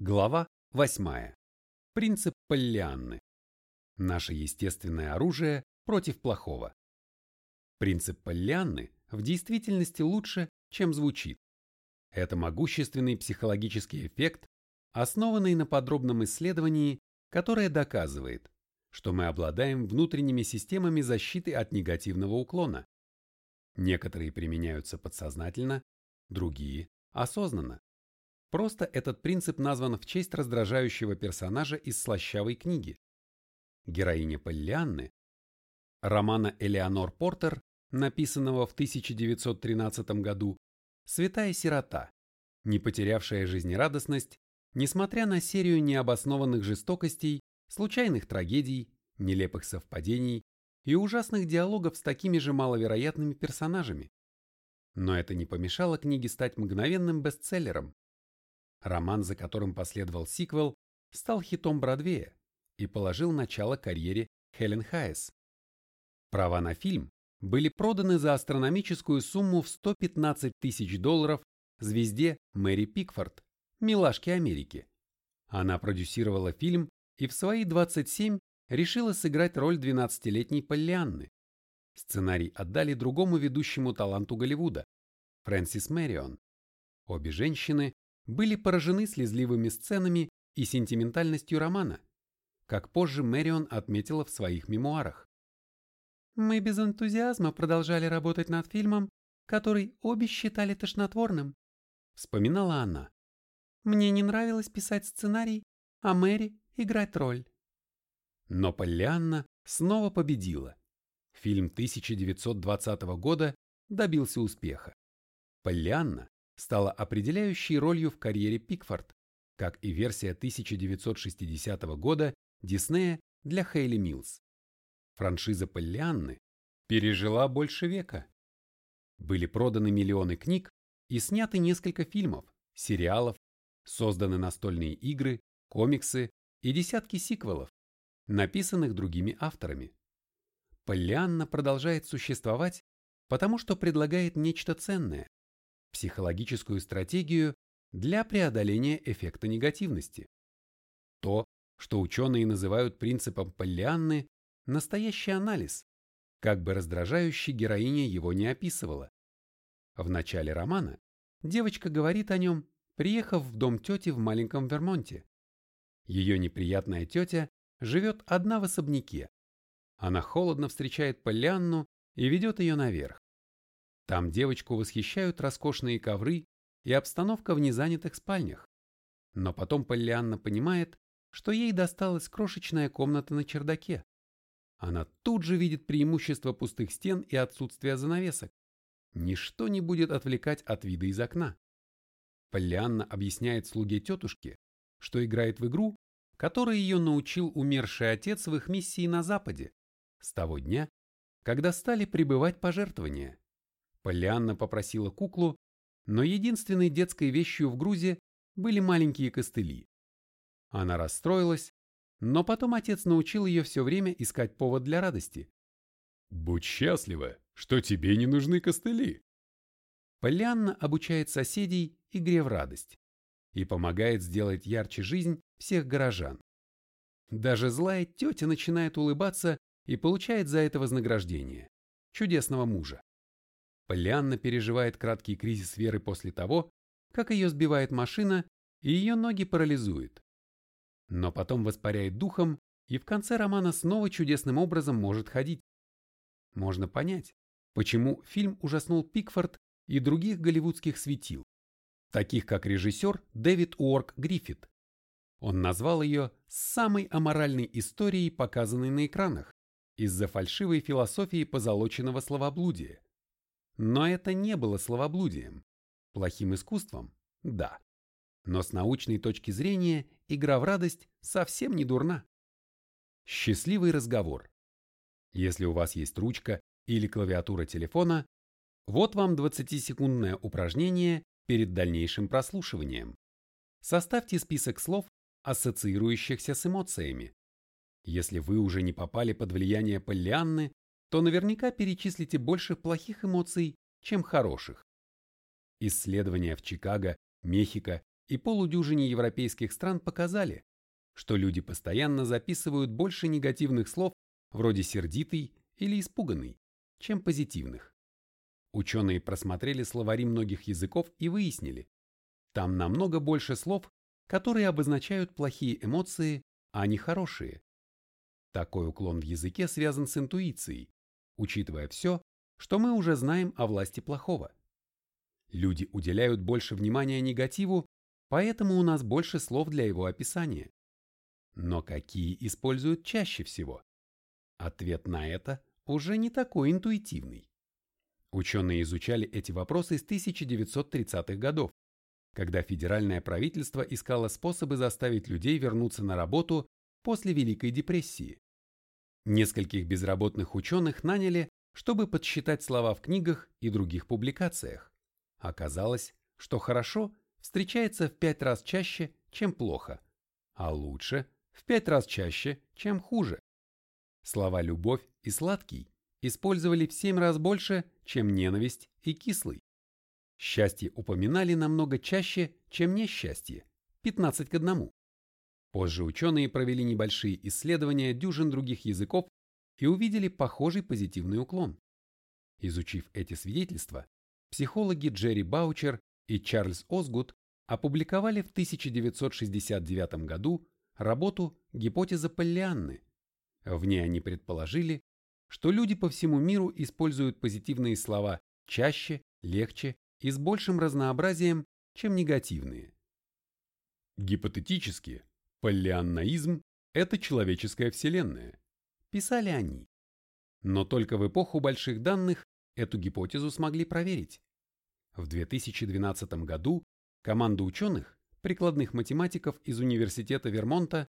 Глава 8. Принцип Поллианны. Наше естественное оружие против плохого. Принцип Поллианны в действительности лучше, чем звучит. Это могущественный психологический эффект, основанный на подробном исследовании, которое доказывает, что мы обладаем внутренними системами защиты от негативного уклона. Некоторые применяются подсознательно, другие – осознанно. Просто этот принцип назван в честь раздражающего персонажа из слащавой книги. Героиня Поллианны, романа Элеонор Портер, написанного в 1913 году, святая сирота, не потерявшая жизнерадостность, несмотря на серию необоснованных жестокостей, случайных трагедий, нелепых совпадений и ужасных диалогов с такими же маловероятными персонажами. Но это не помешало книге стать мгновенным бестселлером, Роман, за которым последовал сиквел, стал хитом Бродвея и положил начало карьере Хелен Хайес. Права на фильм были проданы за астрономическую сумму в 115 тысяч долларов звезде Мэри Пикфорд, милашке Америки. Она продюсировала фильм и в свои 27 решила сыграть роль 12-летней Поллианны. Сценарий отдали другому ведущему таланту Голливуда, Фрэнсис Мэрион. Обе женщины были поражены слезливыми сценами и сентиментальностью романа, как позже Мэрион отметила в своих мемуарах. «Мы без энтузиазма продолжали работать над фильмом, который обе считали тошнотворным», — вспоминала она. «Мне не нравилось писать сценарий, а Мэри — играть роль». Но Поллианна снова победила. Фильм 1920 года добился успеха. Поллианна стала определяющей ролью в карьере Пикфорд, как и версия 1960 года Диснея для Хейли Милс. Франшиза Поллианны пережила больше века. Были проданы миллионы книг и сняты несколько фильмов, сериалов, созданы настольные игры, комиксы и десятки сиквелов, написанных другими авторами. Поллианна продолжает существовать, потому что предлагает нечто ценное, психологическую стратегию для преодоления эффекта негативности. То, что ученые называют принципом Поллианны, настоящий анализ, как бы раздражающий героиня его не описывала. В начале романа девочка говорит о нем, приехав в дом тети в маленьком Вермонте. Ее неприятная тетя живет одна в особняке. Она холодно встречает Поллианну и ведет ее наверх. Там девочку восхищают роскошные ковры и обстановка в незанятых спальнях. Но потом Поллианна понимает, что ей досталась крошечная комната на чердаке. Она тут же видит преимущество пустых стен и отсутствия занавесок. Ничто не будет отвлекать от вида из окна. Поллианна объясняет слуге тетушке, что играет в игру, которой ее научил умерший отец в их миссии на Западе, с того дня, когда стали прибывать пожертвования. Полианна попросила куклу, но единственной детской вещью в грузе были маленькие костыли. Она расстроилась, но потом отец научил ее все время искать повод для радости. «Будь счастлива, что тебе не нужны костыли!» Полианна обучает соседей игре в радость и помогает сделать ярче жизнь всех горожан. Даже злая тетя начинает улыбаться и получает за это вознаграждение – чудесного мужа. Полианна переживает краткий кризис веры после того, как ее сбивает машина и ее ноги парализует. Но потом воспаряет духом и в конце романа снова чудесным образом может ходить. Можно понять, почему фильм ужаснул Пикфорд и других голливудских светил, таких как режиссер Дэвид Уорк Гриффит. Он назвал ее самой аморальной историей, показанной на экранах, из-за фальшивой философии позолоченного словоблудия. Но это не было словоблудием. Плохим искусством – да. Но с научной точки зрения игра в радость совсем не дурна. Счастливый разговор. Если у вас есть ручка или клавиатура телефона, вот вам 20-секундное упражнение перед дальнейшим прослушиванием. Составьте список слов, ассоциирующихся с эмоциями. Если вы уже не попали под влияние Поллианны, то наверняка перечислите больше плохих эмоций, чем хороших. Исследования в Чикаго, Мехико и полудюжине европейских стран показали, что люди постоянно записывают больше негативных слов вроде сердитый или испуганный, чем позитивных. Ученые просмотрели словари многих языков и выяснили, там намного больше слов, которые обозначают плохие эмоции, а не хорошие. Такой уклон в языке связан с интуицией, учитывая все, что мы уже знаем о власти плохого. Люди уделяют больше внимания негативу, поэтому у нас больше слов для его описания. Но какие используют чаще всего? Ответ на это уже не такой интуитивный. Ученые изучали эти вопросы с 1930-х годов, когда федеральное правительство искало способы заставить людей вернуться на работу после Великой депрессии. Нескольких безработных ученых наняли, чтобы подсчитать слова в книгах и других публикациях. Оказалось, что хорошо встречается в пять раз чаще, чем плохо, а лучше в пять раз чаще, чем хуже. Слова «любовь» и «сладкий» использовали в семь раз больше, чем «ненависть» и «кислый». Счастье упоминали намного чаще, чем несчастье – 15 к 1. Позже ученые провели небольшие исследования дюжин других языков и увидели похожий позитивный уклон. Изучив эти свидетельства, психологи Джерри Баучер и Чарльз Озгуд опубликовали в 1969 году работу «Гипотеза Поллианны». В ней они предположили, что люди по всему миру используют позитивные слова чаще, легче и с большим разнообразием, чем негативные. Гипотетически, поллианнаизм – это человеческая вселенная, писали они. Но только в эпоху больших данных эту гипотезу смогли проверить. В 2012 году команда ученых, прикладных математиков из Университета Вермонта,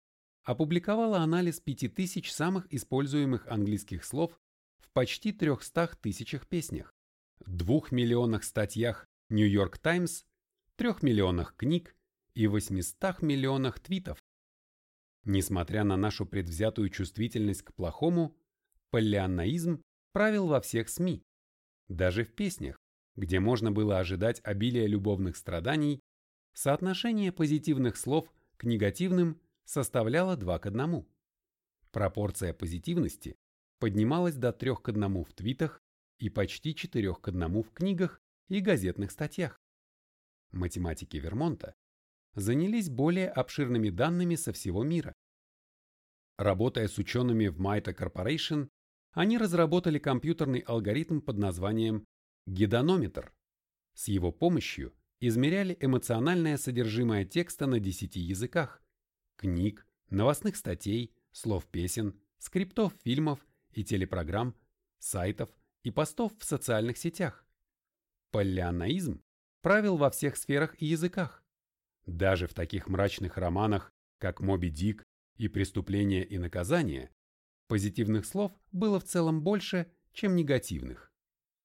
опубликовала анализ 5000 самых используемых английских слов в почти 300 тысячах песнях, 2 миллионах статьях New York Times, 3 миллионах книг и 800 миллионах твитов. Несмотря на нашу предвзятую чувствительность к плохому, поллианнаизм правил во всех СМИ, даже в песнях, где можно было ожидать обилия любовных страданий, соотношение позитивных слов к негативным составляло 2 к 1. Пропорция позитивности поднималась до 3 к 1 в твитах и почти 4 к 1 в книгах и газетных статьях. Математики Вермонта занялись более обширными данными со всего мира. Работая с учеными в Maita Corporation, они разработали компьютерный алгоритм под названием гедонометр. С его помощью измеряли эмоциональное содержимое текста на 10 языках, книг, новостных статей, слов песен, скриптов фильмов и телепрограмм, сайтов и постов в социальных сетях. Поллианаизм правил во всех сферах и языках. Даже в таких мрачных романах, как «Моби Дик» и «Преступление и наказание», позитивных слов было в целом больше, чем негативных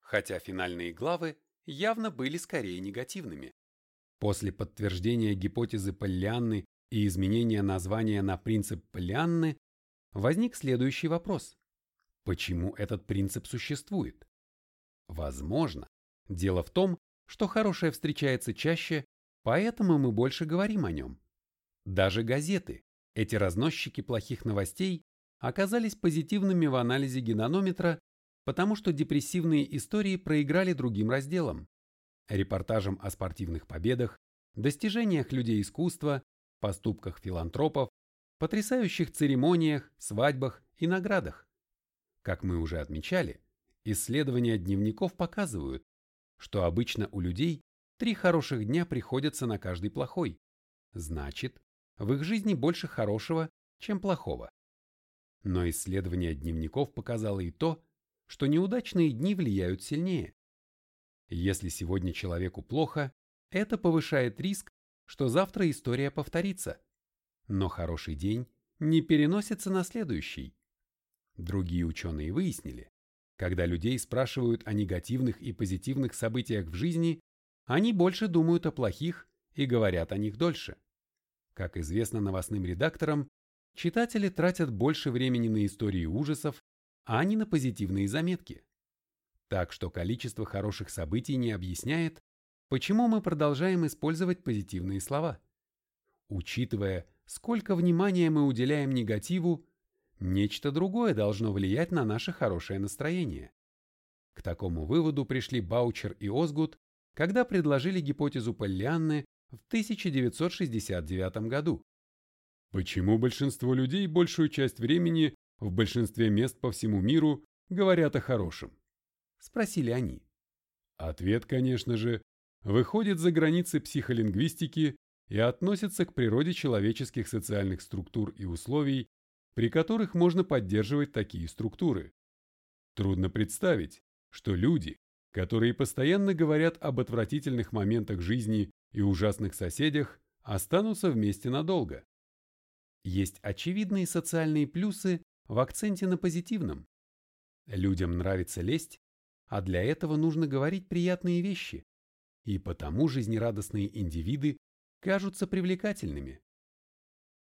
хотя финальные главы явно были скорее негативными. После подтверждения гипотезы Поллианны и изменения названия на принцип Поллианны возник следующий вопрос. Почему этот принцип существует? Возможно, дело в том, что хорошее встречается чаще, поэтому мы больше говорим о нем. Даже газеты, эти разносчики плохих новостей, оказались позитивными в анализе генонометра потому что депрессивные истории проиграли другим разделам – репортажам о спортивных победах, достижениях людей искусства, поступках филантропов, потрясающих церемониях, свадьбах и наградах. Как мы уже отмечали, исследования дневников показывают, что обычно у людей три хороших дня приходятся на каждый плохой. Значит, в их жизни больше хорошего, чем плохого. Но исследование дневников показало и то, что неудачные дни влияют сильнее. Если сегодня человеку плохо, это повышает риск, что завтра история повторится. Но хороший день не переносится на следующий. Другие ученые выяснили, когда людей спрашивают о негативных и позитивных событиях в жизни, они больше думают о плохих и говорят о них дольше. Как известно новостным редакторам, читатели тратят больше времени на истории ужасов, а не на позитивные заметки. Так что количество хороших событий не объясняет, почему мы продолжаем использовать позитивные слова. Учитывая, сколько внимания мы уделяем негативу, нечто другое должно влиять на наше хорошее настроение. К такому выводу пришли Баучер и Озгуд, когда предложили гипотезу Поллианны в 1969 году. Почему большинство людей большую часть времени в большинстве мест по всему миру говорят о хорошем? Спросили они. Ответ, конечно же, выходит за границы психолингвистики и относится к природе человеческих социальных структур и условий, при которых можно поддерживать такие структуры. Трудно представить, что люди, которые постоянно говорят об отвратительных моментах жизни и ужасных соседях, останутся вместе надолго. Есть очевидные социальные плюсы в акценте на позитивном. Людям нравится лесть, а для этого нужно говорить приятные вещи, и потому жизнерадостные индивиды кажутся привлекательными.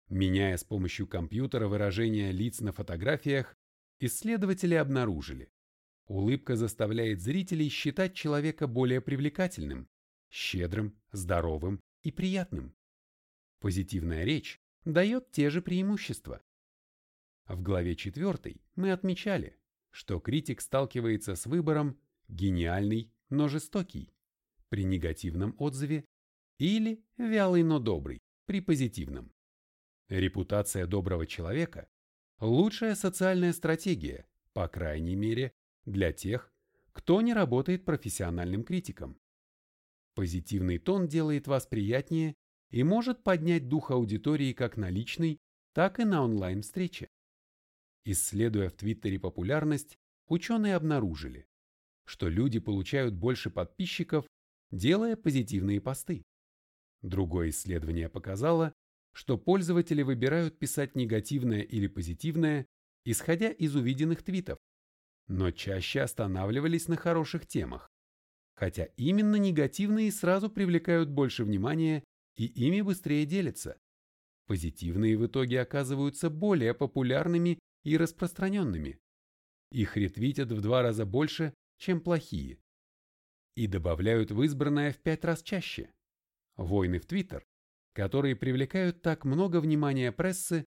Меняя с помощью компьютера выражение лиц на фотографиях, исследователи обнаружили, улыбка заставляет зрителей считать человека более привлекательным, щедрым, здоровым и приятным. Позитивная речь дает те же преимущества. В главе 4 мы отмечали, что критик сталкивается с выбором гениальный, но жестокий при негативном отзыве или вялый, но добрый при позитивном. Репутация доброго человека – лучшая социальная стратегия, по крайней мере, для тех, кто не работает профессиональным критиком. Позитивный тон делает вас приятнее и может поднять дух аудитории как на личной, так и на онлайн-встрече. Исследуя в Твиттере популярность, ученые обнаружили, что люди получают больше подписчиков, делая позитивные посты. Другое исследование показало, что пользователи выбирают писать негативное или позитивное, исходя из увиденных твитов, но чаще останавливались на хороших темах, хотя именно негативные сразу привлекают больше внимания и ими быстрее делятся. Позитивные в итоге оказываются более популярными и распространенными. Их ретвитят в два раза больше, чем плохие. И добавляют в избранное в пять раз чаще. Войны в Твиттер, которые привлекают так много внимания прессы,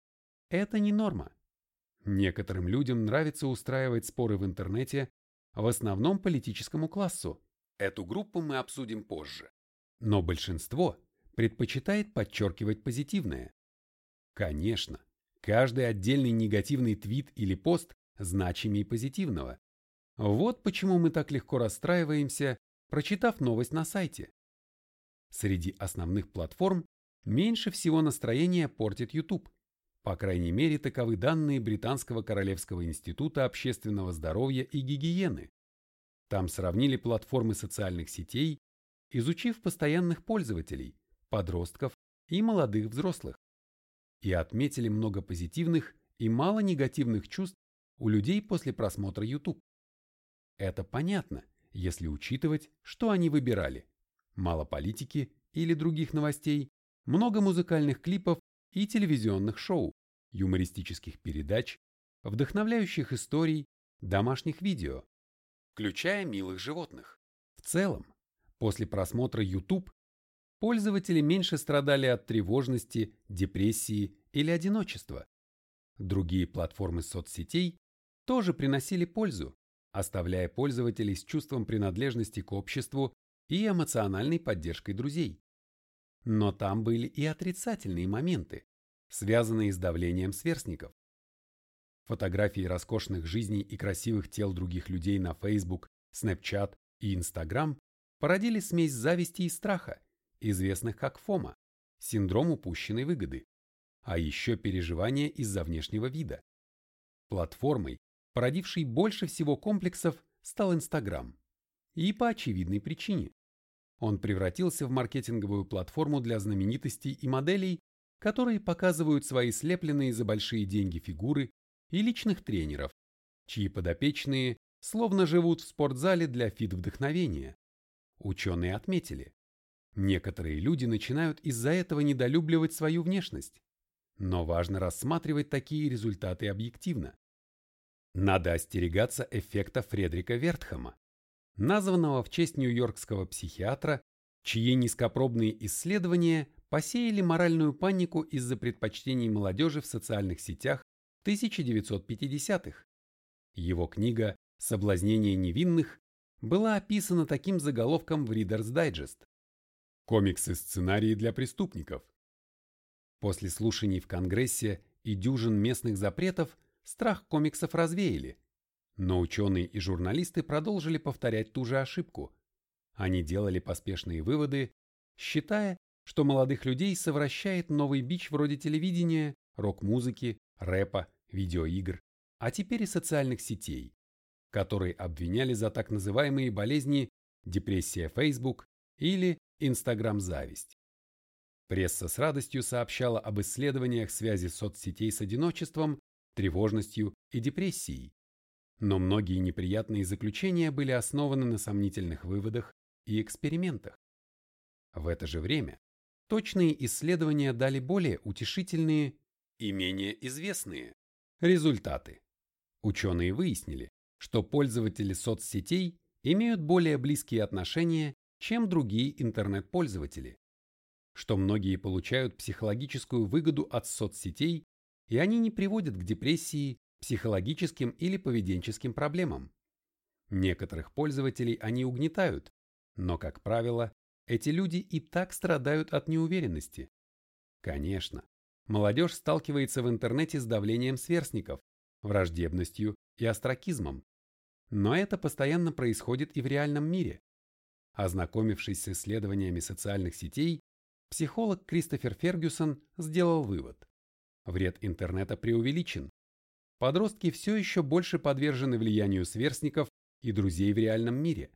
это не норма. Некоторым людям нравится устраивать споры в интернете, в основном политическому классу. Эту группу мы обсудим позже. Но большинство предпочитает подчеркивать позитивное. Конечно, каждый отдельный негативный твит или пост значимее позитивного. Вот почему мы так легко расстраиваемся, прочитав новость на сайте. Среди основных платформ меньше всего настроение портит YouTube. По крайней мере, таковы данные Британского Королевского института общественного здоровья и гигиены. Там сравнили платформы социальных сетей, изучив постоянных пользователей, подростков и молодых взрослых. И отметили много позитивных и мало негативных чувств у людей после просмотра YouTube. Это понятно, если учитывать, что они выбирали. Мало политики или других новостей, много музыкальных клипов и телевизионных шоу, юмористических передач, вдохновляющих историй, домашних видео, включая милых животных. В целом, после просмотра YouTube пользователи меньше страдали от тревожности, депрессии или одиночества. Другие платформы соцсетей тоже приносили пользу, оставляя пользователей с чувством принадлежности к обществу и эмоциональной поддержкой друзей. Но там были и отрицательные моменты, связанные с давлением сверстников. Фотографии роскошных жизней и красивых тел других людей на Facebook, Snapchat и Instagram породили смесь зависти и страха, известных как ФОМА, синдром упущенной выгоды, а еще переживания из-за внешнего вида. Платформой, породившей больше всего комплексов, стал Instagram. И по очевидной причине. Он превратился в маркетинговую платформу для знаменитостей и моделей, которые показывают свои слепленные за большие деньги фигуры и личных тренеров, чьи подопечные словно живут в спортзале для фит-вдохновения. Ученые отметили, некоторые люди начинают из-за этого недолюбливать свою внешность, но важно рассматривать такие результаты объективно. Надо остерегаться эффекта Фредрика Вертхама, названного в честь нью-йоркского психиатра, чьи низкопробные исследования посеяли моральную панику из-за предпочтений молодежи в социальных сетях 1950-х. Его книга «Соблазнение невинных» была описана таким заголовком в Reader's Digest. Комиксы-сценарии для преступников. После слушаний в Конгрессе и дюжин местных запретов страх комиксов развеяли, но ученые и журналисты продолжили повторять ту же ошибку. Они делали поспешные выводы, считая, что молодых людей совращает новый бич вроде телевидения, рок-музыки, рэпа, видеоигр, а теперь и социальных сетей, которые обвиняли за так называемые болезни депрессия Facebook или Инстаграм-зависть. Пресса с радостью сообщала об исследованиях связи соцсетей с одиночеством, тревожностью и депрессией. Но многие неприятные заключения были основаны на сомнительных выводах и экспериментах. В это же время точные исследования дали более утешительные и менее известные результаты. Ученые выяснили, что пользователи соцсетей имеют более близкие отношения, чем другие интернет-пользователи, что многие получают психологическую выгоду от соцсетей, и они не приводят к депрессии, психологическим или поведенческим проблемам. Некоторых пользователей они угнетают, но, как правило, эти люди и так страдают от неуверенности. Конечно, молодежь сталкивается в интернете с давлением сверстников, враждебностью и остракизмом. Но это постоянно происходит и в реальном мире. Ознакомившись с исследованиями социальных сетей, психолог Кристофер Фергюсон сделал вывод. Вред интернета преувеличен. Подростки все еще больше подвержены влиянию сверстников и друзей в реальном мире.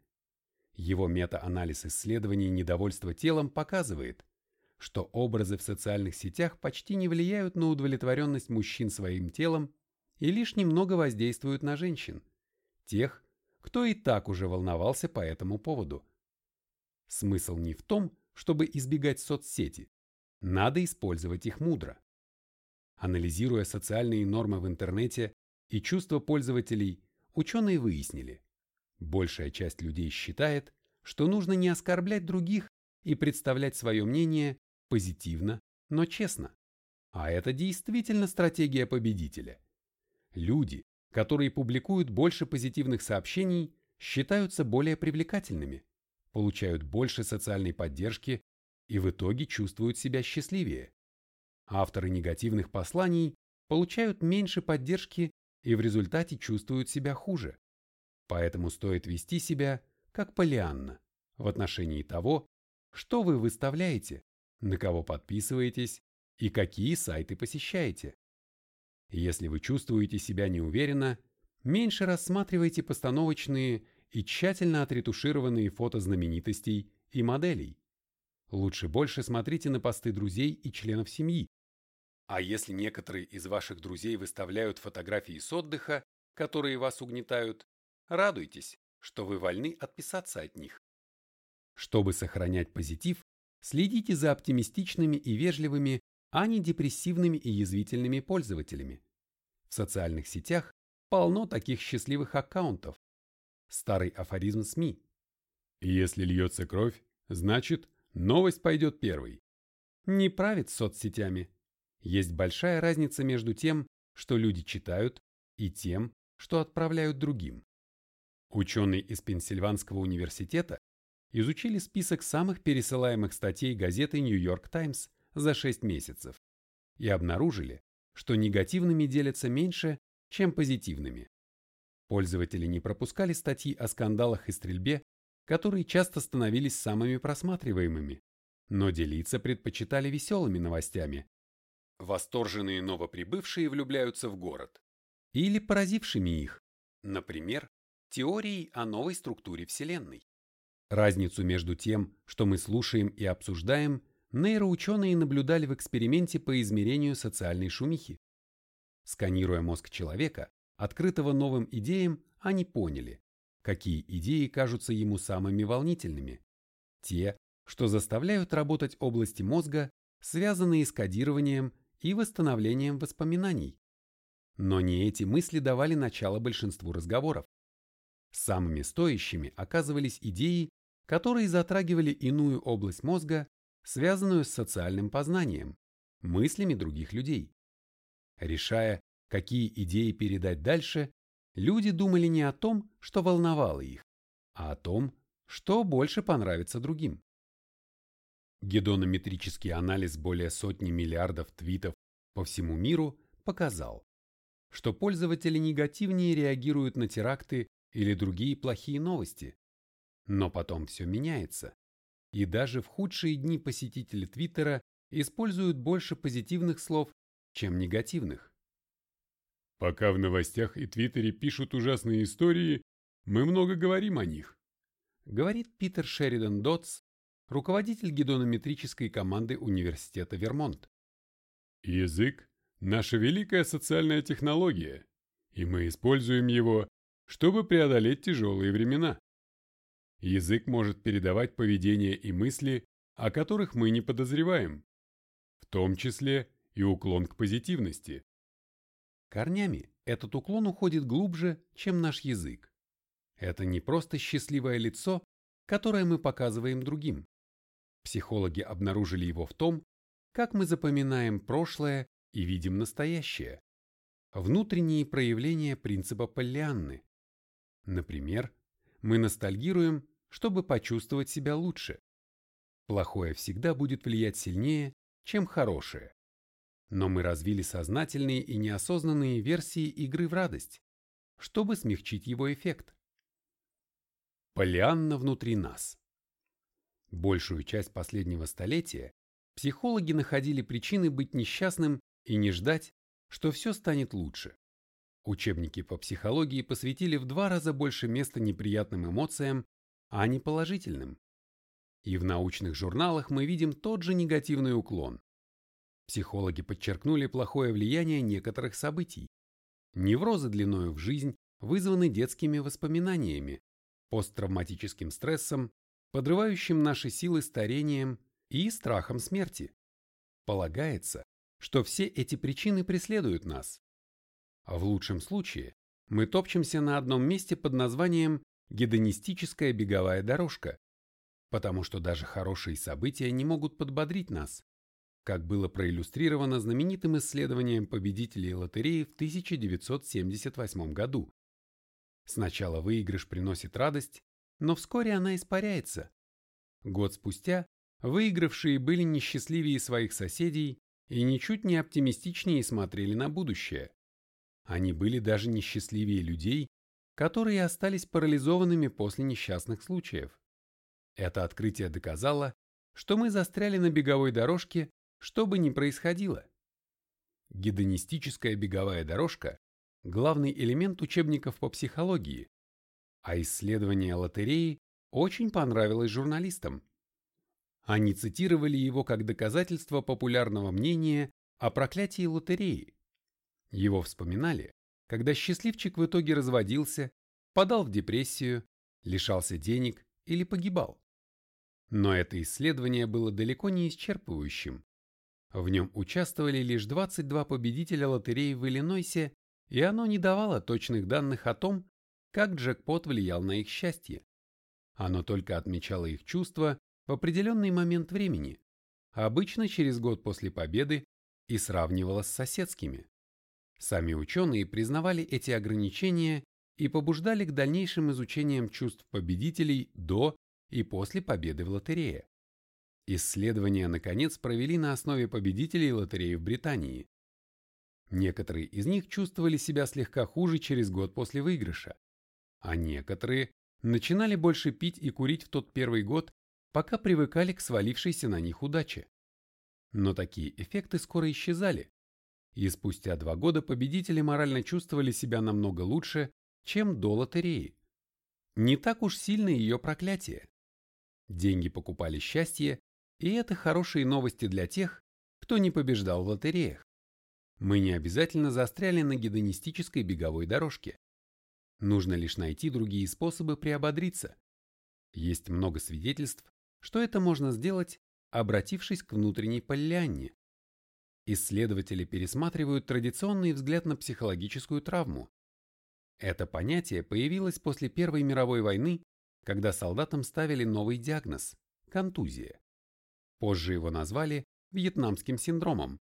Его мета-анализ исследований недовольства телом показывает, что образы в социальных сетях почти не влияют на удовлетворенность мужчин своим телом и лишь немного воздействуют на женщин, тех, кто и так уже волновался по этому поводу. Смысл не в том, чтобы избегать соцсети, надо использовать их мудро. Анализируя социальные нормы в интернете и чувства пользователей, ученые выяснили, большая часть людей считает, что нужно не оскорблять других и представлять свое мнение позитивно, но честно. А это действительно стратегия победителя. Люди, которые публикуют больше позитивных сообщений, считаются более привлекательными, получают больше социальной поддержки и в итоге чувствуют себя счастливее. Авторы негативных посланий получают меньше поддержки и в результате чувствуют себя хуже. Поэтому стоит вести себя как Полианна в отношении того, что вы выставляете, на кого подписываетесь и какие сайты посещаете. Если вы чувствуете себя неуверенно, меньше рассматривайте постановочные и тщательно отретушированные фото знаменитостей и моделей. Лучше больше смотрите на посты друзей и членов семьи. А если некоторые из ваших друзей выставляют фотографии с отдыха, которые вас угнетают, радуйтесь, что вы вольны отписаться от них. Чтобы сохранять позитив, следите за оптимистичными и вежливыми, а не депрессивными и язвительными пользователями. В социальных сетях полно таких счастливых аккаунтов. Старый афоризм СМИ. Если льется кровь, значит, новость пойдет первой. Не правит соцсетями. Есть большая разница между тем, что люди читают, и тем, что отправляют другим. Ученые из Пенсильванского университета изучили список самых пересылаемых статей газеты Нью-Йорк Таймс за 6 месяцев и обнаружили, что негативными делятся меньше, чем позитивными. Пользователи не пропускали статьи о скандалах и стрельбе, которые часто становились самыми просматриваемыми, но делиться предпочитали веселыми новостями. Восторженные новоприбывшие влюбляются в город. Или поразившими их, например, теорией о новой структуре Вселенной. Разницу между тем, что мы слушаем и обсуждаем, нейроученые наблюдали в эксперименте по измерению социальной шумихи. Сканируя мозг человека, открытого новым идеям, они поняли, какие идеи кажутся ему самыми волнительными. Те, что заставляют работать области мозга, связанные с кодированием и восстановлением воспоминаний. Но не эти мысли давали начало большинству разговоров. Самыми стоящими оказывались идеи, которые затрагивали иную область мозга, связанную с социальным познанием, мыслями других людей. Решая, какие идеи передать дальше, люди думали не о том, что волновало их, а о том, что больше понравится другим. Гедонометрический анализ более сотни миллиардов твитов по всему миру показал, что пользователи негативнее реагируют на теракты или другие плохие новости. Но потом все меняется, и даже в худшие дни посетители Твиттера используют больше позитивных слов, чем негативных. Пока в новостях и Твиттере пишут ужасные истории, мы много говорим о них, говорит Питер Шеридан Дотс, руководитель гидонометрической команды Университета Вермонт. Язык – наша великая социальная технология, и мы используем его, чтобы преодолеть тяжелые времена. Язык может передавать поведение и мысли, о которых мы не подозреваем, в том числе и уклон к позитивности. Корнями этот уклон уходит глубже, чем наш язык. Это не просто счастливое лицо, которое мы показываем другим. Психологи обнаружили его в том, как мы запоминаем прошлое и видим настоящее. Внутренние проявления принципа Поллианны. Например, мы ностальгируем, чтобы почувствовать себя лучше. Плохое всегда будет влиять сильнее, чем хорошее. Но мы развили сознательные и неосознанные версии игры в радость, чтобы смягчить его эффект. Полианна внутри нас. Большую часть последнего столетия психологи находили причины быть несчастным и не ждать, что все станет лучше. Учебники по психологии посвятили в два раза больше места неприятным эмоциям, а не положительным. И в научных журналах мы видим тот же негативный уклон. Психологи подчеркнули плохое влияние некоторых событий. Неврозы длиною в жизнь вызваны детскими воспоминаниями, посттравматическим стрессом подрывающим наши силы старением и страхом смерти. Полагается, что все эти причины преследуют нас. А в лучшем случае мы топчемся на одном месте под названием гедонистическая беговая дорожка, потому что даже хорошие события не могут подбодрить нас, как было проиллюстрировано знаменитым исследованием победителей лотереи в 1978 году. Сначала выигрыш приносит радость, но вскоре она испаряется. Год спустя выигравшие были несчастливее своих соседей и ничуть не оптимистичнее смотрели на будущее. Они были даже несчастливее людей, которые остались парализованными после несчастных случаев. Это открытие доказало, что мы застряли на беговой дорожке, что бы ни происходило. Гедонистическая беговая дорожка – главный элемент учебников по психологии, а исследование лотереи очень понравилось журналистам. Они цитировали его как доказательство популярного мнения о проклятии лотереи. Его вспоминали, когда счастливчик в итоге разводился, подал в депрессию, лишался денег или погибал. Но это исследование было далеко не исчерпывающим. В нем участвовали лишь 22 победителя лотереи в Иллинойсе, и оно не давало точных данных о том, как джекпот влиял на их счастье. Оно только отмечало их чувства в определенный момент времени, обычно через год после победы, и сравнивало с соседскими. Сами ученые признавали эти ограничения и побуждали к дальнейшим изучениям чувств победителей до и после победы в лотерее. Исследования, наконец, провели на основе победителей лотереи в Британии. Некоторые из них чувствовали себя слегка хуже через год после выигрыша, а некоторые начинали больше пить и курить в тот первый год, пока привыкали к свалившейся на них удаче. Но такие эффекты скоро исчезали, и спустя два года победители морально чувствовали себя намного лучше, чем до лотереи. Не так уж сильно ее проклятие. Деньги покупали счастье, и это хорошие новости для тех, кто не побеждал в лотереях. Мы не обязательно застряли на гедонистической беговой дорожке. Нужно лишь найти другие способы приободриться. Есть много свидетельств, что это можно сделать, обратившись к внутренней поллианне. Исследователи пересматривают традиционный взгляд на психологическую травму. Это понятие появилось после Первой мировой войны когда солдатам ставили новый диагноз – контузия. Позже его назвали вьетнамским синдромом.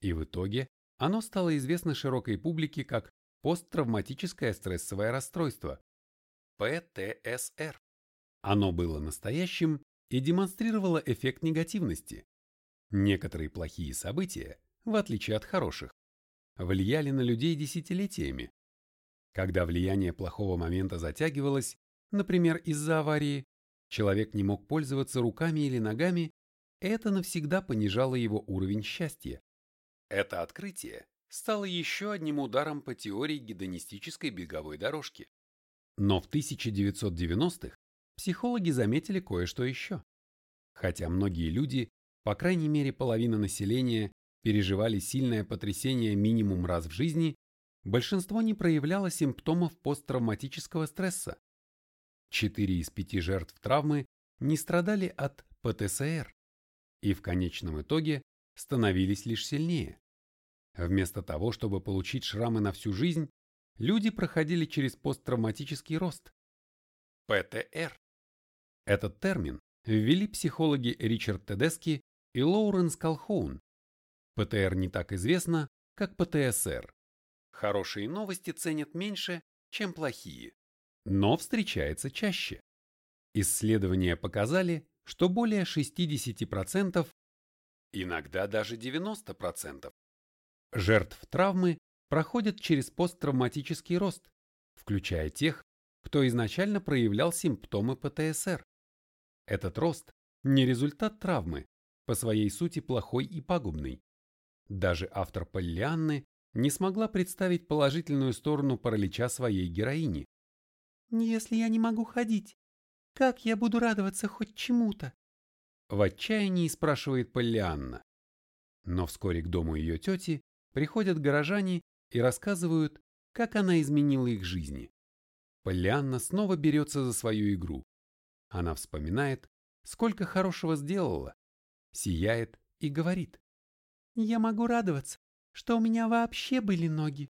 И в итоге оно стало известно широкой публике как посттравматическое стрессовое расстройство – ПТСР. Оно было настоящим и демонстрировало эффект негативности. Некоторые плохие события, в отличие от хороших, влияли на людей десятилетиями. Когда влияние плохого момента затягивалось, например, из-за аварии, человек не мог пользоваться руками или ногами, это навсегда понижало его уровень счастья. Это открытие стало еще одним ударом по теории гедонистической беговой дорожки. Но в 1990-х психологи заметили кое-что еще. Хотя многие люди, по крайней мере половина населения, переживали сильное потрясение минимум раз в жизни, большинство не проявляло симптомов посттравматического стресса. Четыре из пяти жертв травмы не страдали от ПТСР и в конечном итоге становились лишь сильнее. Вместо того, чтобы получить шрамы на всю жизнь, люди проходили через посттравматический рост. ПТР. Этот термин ввели психологи Ричард Тедески и Лоуренс Колхоун ПТР не так известно, как ПТСР. Хорошие новости ценят меньше, чем плохие, но встречается чаще. Исследования показали, что более 60%, иногда даже 90% жертв травмы проходят через посттравматический рост, включая тех, кто изначально проявлял симптомы ПТСР. Этот рост не результат травмы, по своей сути плохой и пагубный. Даже автор Поллианны не смогла представить положительную сторону паралича своей героини. «Если я не могу ходить, как я буду радоваться хоть чему-то?» В отчаянии спрашивает Поллианна. Но вскоре к дому ее тети приходят горожане и рассказывают, как она изменила их жизни. Поллианна снова берется за свою игру. Она вспоминает, сколько хорошего сделала, сияет и говорит. Я могу радоваться, что у меня вообще были ноги.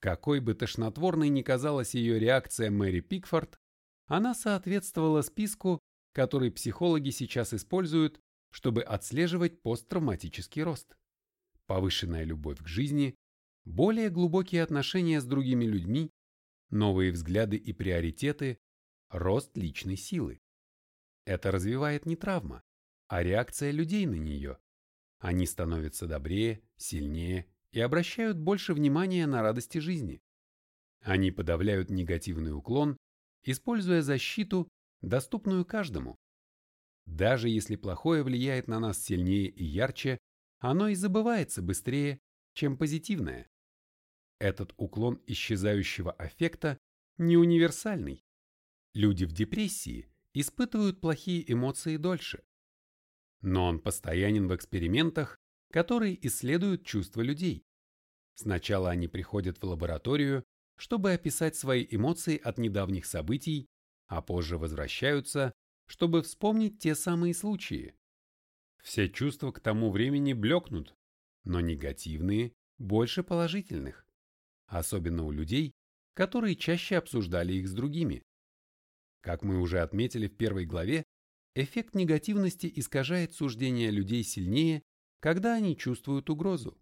Какой бы тошнотворной ни казалась ее реакция Мэри Пикфорд, она соответствовала списку, который психологи сейчас используют, чтобы отслеживать посттравматический рост. Повышенная любовь к жизни, более глубокие отношения с другими людьми, новые взгляды и приоритеты, рост личной силы. Это развивает не травма, а реакция людей на нее. Они становятся добрее, сильнее и обращают больше внимания на радости жизни. Они подавляют негативный уклон, используя защиту, доступную каждому. Даже если плохое влияет на нас сильнее и ярче, оно и забывается быстрее, чем позитивное. Этот уклон исчезающего аффекта не универсальный. Люди в депрессии испытывают плохие эмоции дольше но он постоянен в экспериментах, которые исследуют чувства людей. Сначала они приходят в лабораторию, чтобы описать свои эмоции от недавних событий, а позже возвращаются, чтобы вспомнить те самые случаи. Все чувства к тому времени блекнут, но негативные больше положительных, особенно у людей, которые чаще обсуждали их с другими. Как мы уже отметили в первой главе, Эффект негативности искажает суждения людей сильнее, когда они чувствуют угрозу.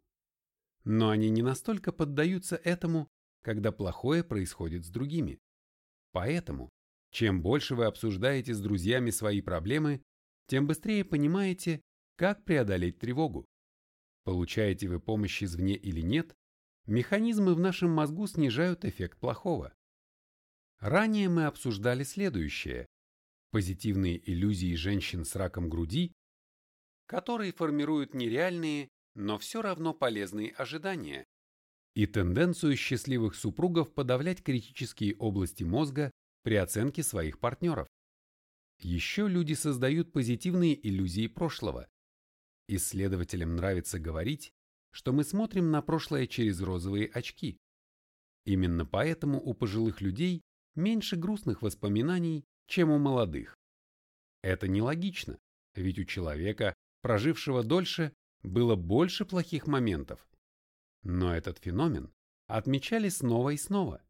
Но они не настолько поддаются этому, когда плохое происходит с другими. Поэтому, чем больше вы обсуждаете с друзьями свои проблемы, тем быстрее понимаете, как преодолеть тревогу. Получаете вы помощь извне или нет, механизмы в нашем мозгу снижают эффект плохого. Ранее мы обсуждали следующее позитивные иллюзии женщин с раком груди, которые формируют нереальные, но все равно полезные ожидания, и тенденцию счастливых супругов подавлять критические области мозга при оценке своих партнеров. Еще люди создают позитивные иллюзии прошлого. Исследователям нравится говорить, что мы смотрим на прошлое через розовые очки. Именно поэтому у пожилых людей меньше грустных воспоминаний чем у молодых. Это нелогично, ведь у человека, прожившего дольше, было больше плохих моментов. Но этот феномен отмечали снова и снова.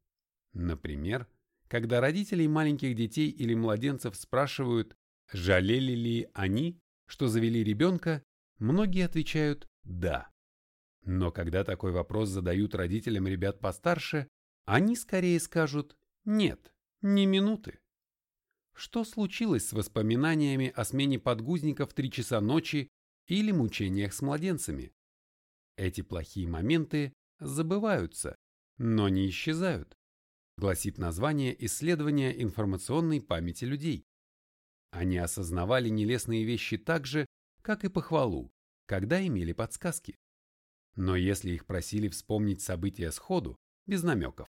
Например, когда родителей маленьких детей или младенцев спрашивают, жалели ли они, что завели ребенка, многие отвечают «да». Но когда такой вопрос задают родителям ребят постарше, они скорее скажут «нет, не минуты». Что случилось с воспоминаниями о смене подгузников в 3 часа ночи или мучениях с младенцами? Эти плохие моменты забываются, но не исчезают, гласит название исследования информационной памяти людей. Они осознавали нелестные вещи так же, как и похвалу, когда имели подсказки. Но если их просили вспомнить события сходу, без намеков,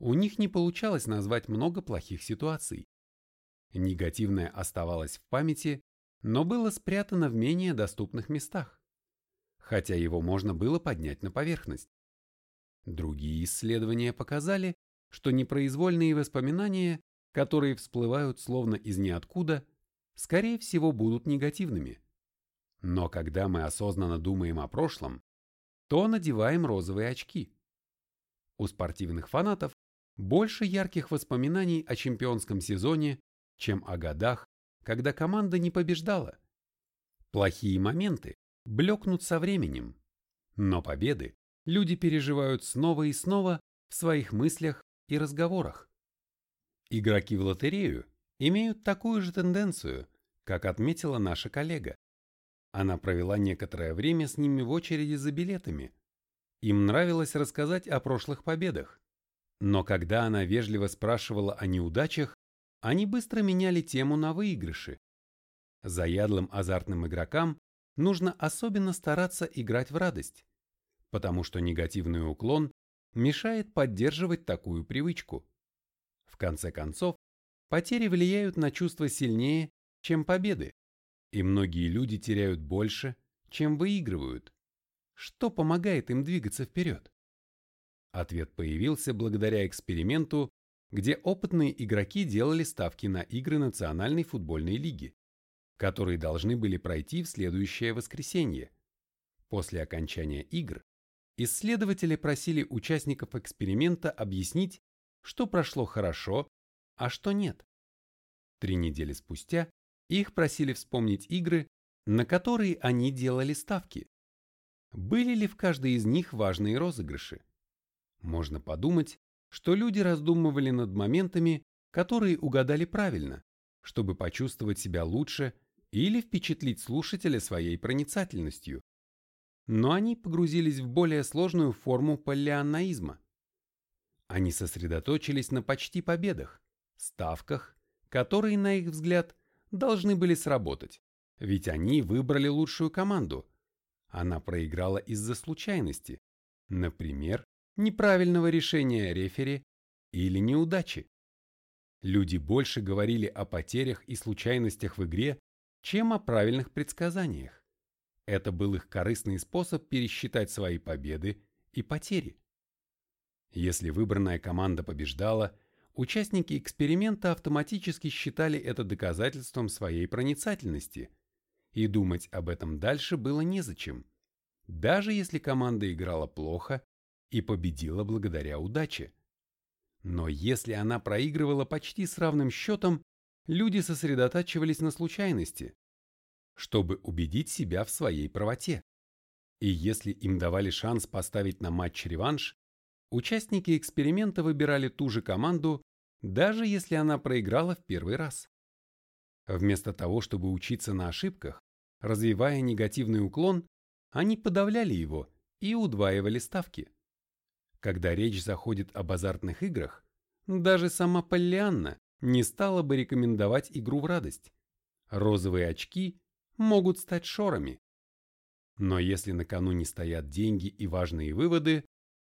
у них не получалось назвать много плохих ситуаций. Негативное оставалось в памяти, но было спрятано в менее доступных местах, хотя его можно было поднять на поверхность. Другие исследования показали, что непроизвольные воспоминания, которые всплывают словно из ниоткуда, скорее всего будут негативными. Но когда мы осознанно думаем о прошлом, то надеваем розовые очки. У спортивных фанатов больше ярких воспоминаний о чемпионском сезоне, чем о годах, когда команда не побеждала. Плохие моменты блекнут со временем, но победы люди переживают снова и снова в своих мыслях и разговорах. Игроки в лотерею имеют такую же тенденцию, как отметила наша коллега. Она провела некоторое время с ними в очереди за билетами. Им нравилось рассказать о прошлых победах. Но когда она вежливо спрашивала о неудачах, они быстро меняли тему на выигрыши. Заядлым азартным игрокам нужно особенно стараться играть в радость, потому что негативный уклон мешает поддерживать такую привычку. В конце концов, потери влияют на чувства сильнее, чем победы и многие люди теряют больше, чем выигрывают. Что помогает им двигаться вперед? Ответ появился благодаря эксперименту, где опытные игроки делали ставки на игры Национальной футбольной лиги, которые должны были пройти в следующее воскресенье. После окончания игр исследователи просили участников эксперимента объяснить, что прошло хорошо, а что нет. Три недели спустя их просили вспомнить игры, на которые они делали ставки. Были ли в каждой из них важные розыгрыши? Можно подумать, что люди раздумывали над моментами, которые угадали правильно, чтобы почувствовать себя лучше или впечатлить слушателя своей проницательностью. Но они погрузились в более сложную форму полианнаизма. Они сосредоточились на почти победах, ставках, которые, на их взгляд, должны были сработать, ведь они выбрали лучшую команду. Она проиграла из-за случайности, например, неправильного решения рефери или неудачи. Люди больше говорили о потерях и случайностях в игре, чем о правильных предсказаниях. Это был их корыстный способ пересчитать свои победы и потери. Если выбранная команда побеждала, Участники эксперимента автоматически считали это доказательством своей проницательности, и думать об этом дальше было незачем, даже если команда играла плохо и победила благодаря удаче. Но если она проигрывала почти с равным счетом, люди сосредотачивались на случайности, чтобы убедить себя в своей правоте. И если им давали шанс поставить на матч-реванш, участники эксперимента выбирали ту же команду, даже если она проиграла в первый раз. Вместо того, чтобы учиться на ошибках, развивая негативный уклон, они подавляли его и удваивали ставки. Когда речь заходит об азартных играх, даже сама Поллианна не стала бы рекомендовать игру в радость. Розовые очки могут стать шорами. Но если на кону не стоят деньги и важные выводы,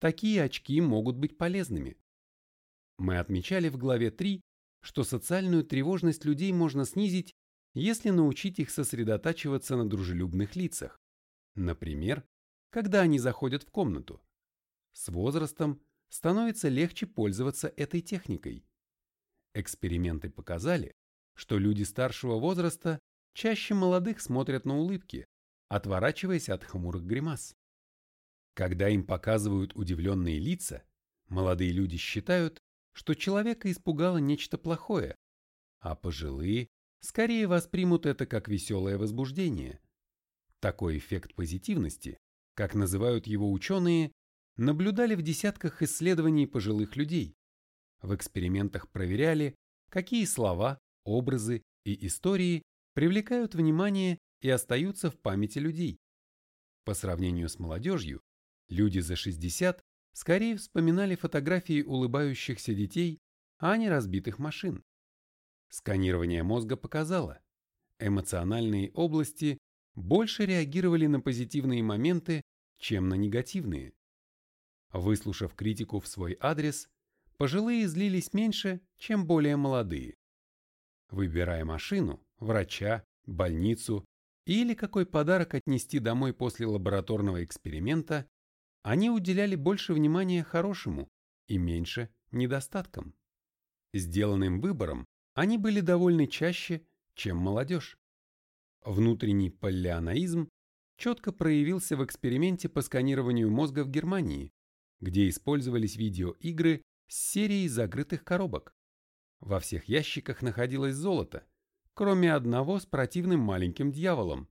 такие очки могут быть полезными. Мы отмечали в главе 3, что социальную тревожность людей можно снизить, если научить их сосредотачиваться на дружелюбных лицах. Например, когда они заходят в комнату. С возрастом становится легче пользоваться этой техникой. Эксперименты показали, что люди старшего возраста чаще молодых смотрят на улыбки, отворачиваясь от хмурых гримас. Когда им показывают удивленные лица, молодые люди считают, что человека испугало нечто плохое, а пожилые скорее воспримут это как веселое возбуждение. Такой эффект позитивности, как называют его ученые, наблюдали в десятках исследований пожилых людей. В экспериментах проверяли, какие слова, образы и истории привлекают внимание и остаются в памяти людей. По сравнению с молодежью, люди за 60 скорее вспоминали фотографии улыбающихся детей, а не разбитых машин. Сканирование мозга показало, эмоциональные области больше реагировали на позитивные моменты, чем на негативные. Выслушав критику в свой адрес, пожилые злились меньше, чем более молодые. Выбирая машину, врача, больницу или какой подарок отнести домой после лабораторного эксперимента, они уделяли больше внимания хорошему и меньше недостаткам. Сделанным выбором они были довольны чаще, чем молодежь. Внутренний поллианаизм четко проявился в эксперименте по сканированию мозга в Германии, где использовались видеоигры с серией закрытых коробок. Во всех ящиках находилось золото, кроме одного с противным маленьким дьяволом.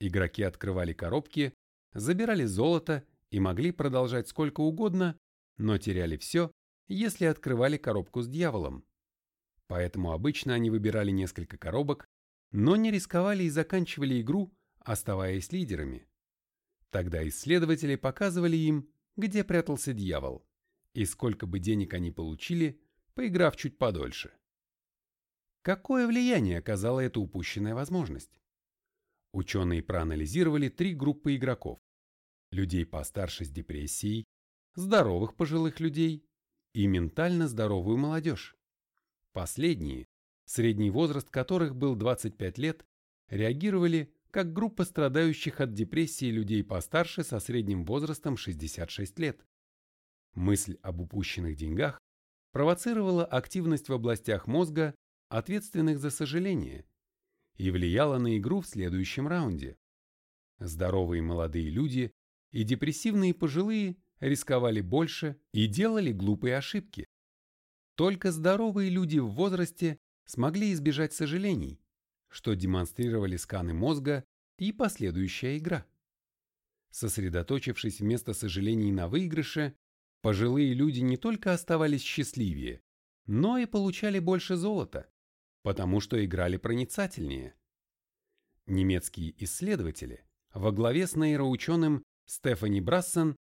Игроки открывали коробки, забирали золото и могли продолжать сколько угодно, но теряли все, если открывали коробку с дьяволом. Поэтому обычно они выбирали несколько коробок, но не рисковали и заканчивали игру, оставаясь лидерами. Тогда исследователи показывали им, где прятался дьявол, и сколько бы денег они получили, поиграв чуть подольше. Какое влияние оказала эта упущенная возможность? Ученые проанализировали три группы игроков. Людей постарше с депрессией, здоровых пожилых людей и ментально здоровую молодежь. Последние, средний возраст которых был 25 лет, реагировали как группа страдающих от депрессии людей постарше со средним возрастом 66 лет. Мысль об упущенных деньгах провоцировала активность в областях мозга, ответственных за сожаление, и влияла на игру в следующем раунде. Здоровые молодые люди и депрессивные пожилые рисковали больше и делали глупые ошибки. Только здоровые люди в возрасте смогли избежать сожалений, что демонстрировали сканы мозга и последующая игра. Сосредоточившись вместо сожалений на выигрыше, пожилые люди не только оставались счастливее, но и получали больше золота, потому что играли проницательнее. Немецкие исследователи во главе с нейроученым Стефани Брассен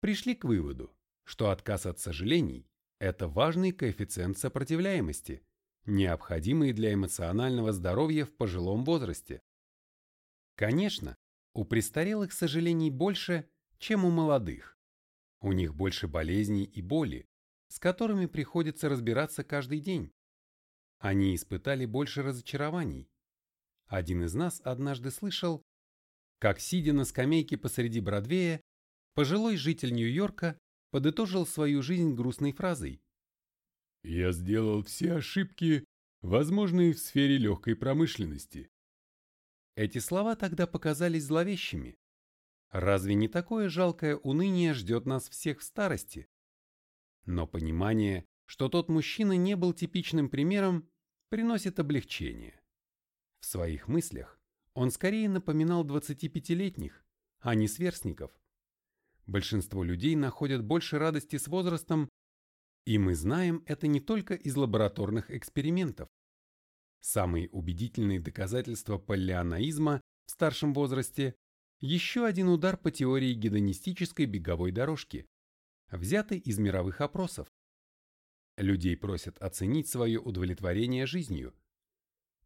пришли к выводу, что отказ от сожалений – это важный коэффициент сопротивляемости – необходимые для эмоционального здоровья в пожилом возрасте. Конечно, у престарелых сожалений больше, чем у молодых. У них больше болезней и боли, с которыми приходится разбираться каждый день. Они испытали больше разочарований. Один из нас однажды слышал, как, сидя на скамейке посреди Бродвея, пожилой житель Нью-Йорка подытожил свою жизнь грустной фразой я сделал все ошибки, возможные в сфере легкой промышленности. Эти слова тогда показались зловещими. Разве не такое жалкое уныние ждет нас всех в старости? Но понимание, что тот мужчина не был типичным примером, приносит облегчение. В своих мыслях он скорее напоминал 25-летних, а не сверстников. Большинство людей находят больше радости с возрастом, и мы знаем это не только из лабораторных экспериментов. Самые убедительные доказательства полианаизма в старшем возрасте – еще один удар по теории гедонистической беговой дорожки, взятый из мировых опросов. Людей просят оценить свое удовлетворение жизнью.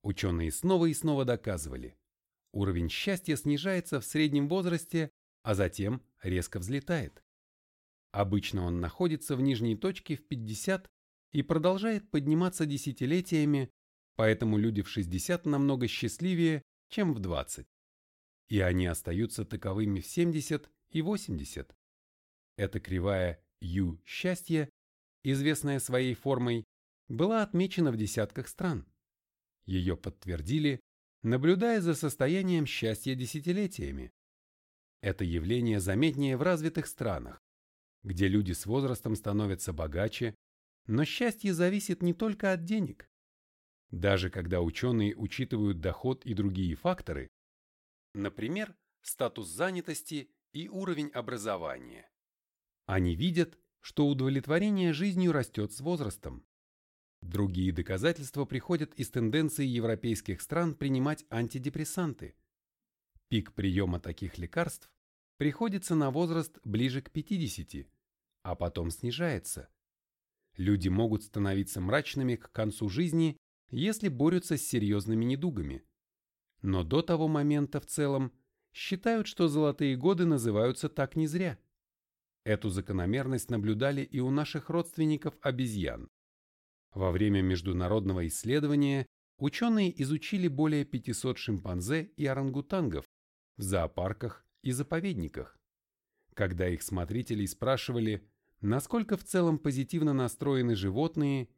Ученые снова и снова доказывали, уровень счастья снижается в среднем возрасте, а затем резко взлетает. Обычно он находится в нижней точке в 50 и продолжает подниматься десятилетиями, поэтому люди в 60 намного счастливее, чем в 20. И они остаются таковыми в 70 и 80. Эта кривая U счастья, известная своей формой, была отмечена в десятках стран. Ее подтвердили, наблюдая за состоянием счастья десятилетиями. Это явление заметнее в развитых странах, где люди с возрастом становятся богаче, Но счастье зависит не только от денег. Даже когда ученые учитывают доход и другие факторы, например, статус занятости и уровень образования, они видят, что удовлетворение жизнью растет с возрастом. Другие доказательства приходят из тенденции европейских стран принимать антидепрессанты. Пик приема таких лекарств приходится на возраст ближе к 50, а потом снижается. Люди могут становиться мрачными к концу жизни, если борются с серьезными недугами. Но до того момента в целом считают, что золотые годы называются так не зря. Эту закономерность наблюдали и у наших родственников обезьян. Во время международного исследования ученые изучили более 500 шимпанзе и орангутангов в зоопарках и заповедниках. Когда их смотрителей спрашивали, насколько в целом позитивно настроены животные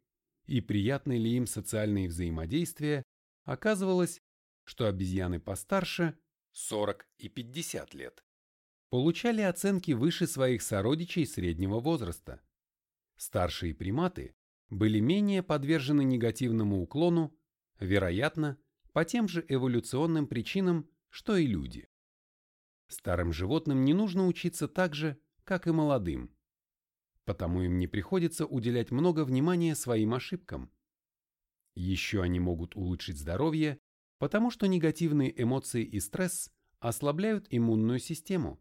и приятны ли им социальные взаимодействия, оказывалось, что обезьяны постарше 40 и 50 лет получали оценки выше своих сородичей среднего возраста. Старшие приматы были менее подвержены негативному уклону, вероятно, по тем же эволюционным причинам, что и люди. Старым животным не нужно учиться так же, как и молодым, потому им не приходится уделять много внимания своим ошибкам. Еще они могут улучшить здоровье, потому что негативные эмоции и стресс ослабляют иммунную систему,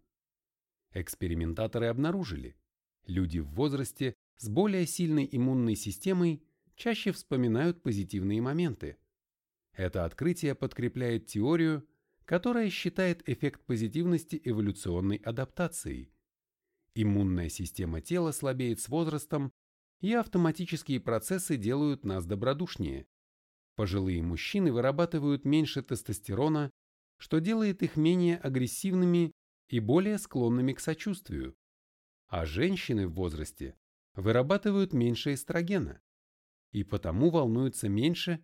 Экспериментаторы обнаружили, люди в возрасте с более сильной иммунной системой чаще вспоминают позитивные моменты. Это открытие подкрепляет теорию, которая считает эффект позитивности эволюционной адаптацией. Иммунная система тела слабеет с возрастом, и автоматические процессы делают нас добродушнее. Пожилые мужчины вырабатывают меньше тестостерона, что делает их менее агрессивными и более склонными к сочувствию, а женщины в возрасте вырабатывают меньше эстрогена и потому волнуются меньше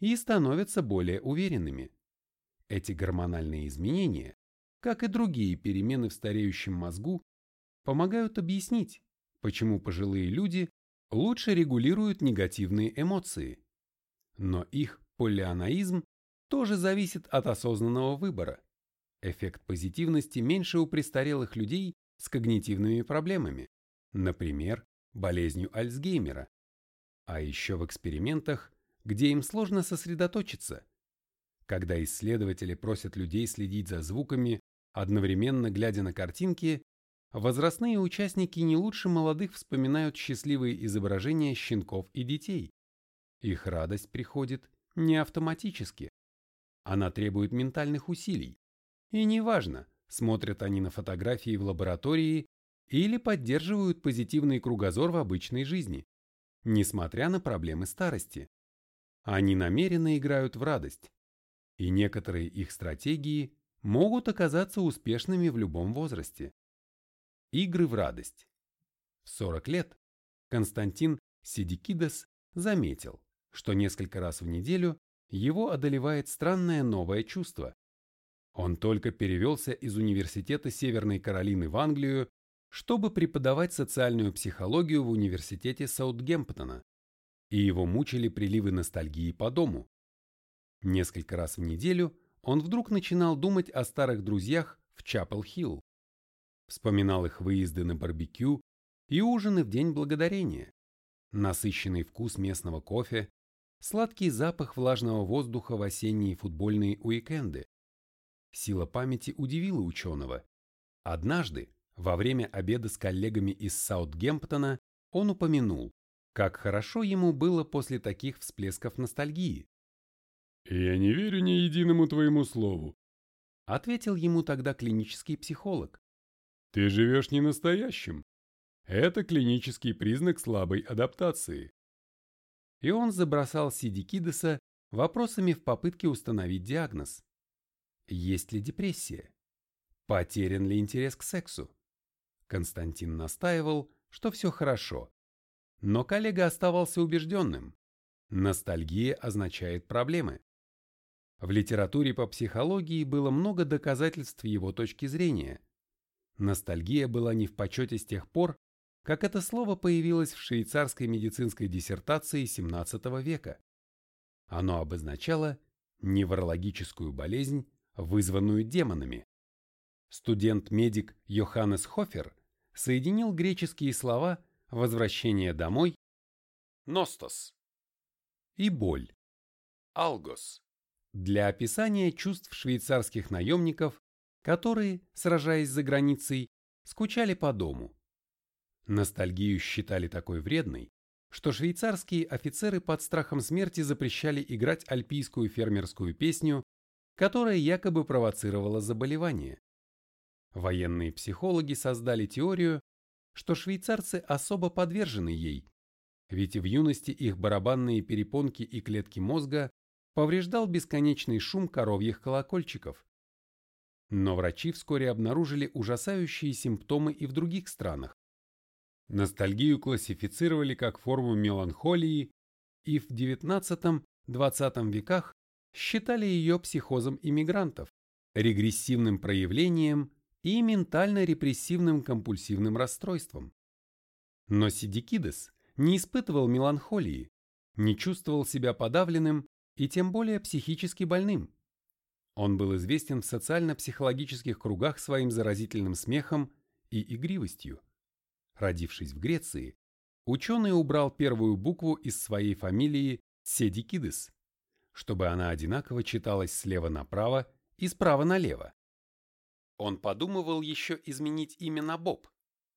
и становятся более уверенными. Эти гормональные изменения, как и другие перемены в стареющем мозгу, помогают объяснить, почему пожилые люди лучше регулируют негативные эмоции. Но их полианаизм тоже зависит от осознанного выбора. Эффект позитивности меньше у престарелых людей с когнитивными проблемами, например, болезнью Альцгеймера. А еще в экспериментах, где им сложно сосредоточиться. Когда исследователи просят людей следить за звуками, одновременно глядя на картинки, возрастные участники не лучше молодых вспоминают счастливые изображения щенков и детей. Их радость приходит не автоматически. Она требует ментальных усилий. И неважно, смотрят они на фотографии в лаборатории или поддерживают позитивный кругозор в обычной жизни, несмотря на проблемы старости. Они намеренно играют в радость, и некоторые их стратегии могут оказаться успешными в любом возрасте. Игры в радость. В 40 лет Константин Сидикидес заметил, что несколько раз в неделю его одолевает странное новое чувство, он только перевелся из университета Северной Каролины в Англию, чтобы преподавать социальную психологию в университете Саутгемптона, и его мучили приливы ностальгии по дому. Несколько раз в неделю он вдруг начинал думать о старых друзьях в Чапел-Хилл. Вспоминал их выезды на барбекю и ужины в День Благодарения, насыщенный вкус местного кофе, сладкий запах влажного воздуха в осенние футбольные уикенды, Сила памяти удивила ученого. Однажды, во время обеда с коллегами из Саутгемптона, он упомянул, как хорошо ему было после таких всплесков ностальгии. «Я не верю ни единому твоему слову», — ответил ему тогда клинический психолог. «Ты живешь не настоящим. Это клинический признак слабой адаптации». И он забросал Сидикидеса вопросами в попытке установить диагноз. Есть ли депрессия? Потерян ли интерес к сексу? Константин настаивал, что все хорошо. Но коллега оставался убежденным. Ностальгия означает проблемы. В литературе по психологии было много доказательств его точки зрения. Ностальгия была не в почете с тех пор, как это слово появилось в швейцарской медицинской диссертации XVII века. Оно обозначало неврологическую болезнь, вызванную демонами. Студент-медик Йоханнес Хофер соединил греческие слова «возвращение домой» «ностос» и «боль» «алгос» для описания чувств швейцарских наемников, которые, сражаясь за границей, скучали по дому. Ностальгию считали такой вредной, что швейцарские офицеры под страхом смерти запрещали играть альпийскую фермерскую песню, которая якобы провоцировала заболевание. Военные психологи создали теорию, что швейцарцы особо подвержены ей, ведь в юности их барабанные перепонки и клетки мозга повреждал бесконечный шум коровьих колокольчиков. Но врачи вскоре обнаружили ужасающие симптомы и в других странах. Ностальгию классифицировали как форму меланхолии и в XIX-XX веках считали ее психозом иммигрантов, регрессивным проявлением и ментально-репрессивным компульсивным расстройством. Но Сидикидес не испытывал меланхолии, не чувствовал себя подавленным и тем более психически больным. Он был известен в социально-психологических кругах своим заразительным смехом и игривостью. Родившись в Греции, ученый убрал первую букву из своей фамилии Седикидес, чтобы она одинаково читалась слева направо и справа налево. Он подумывал еще изменить имя на Боб,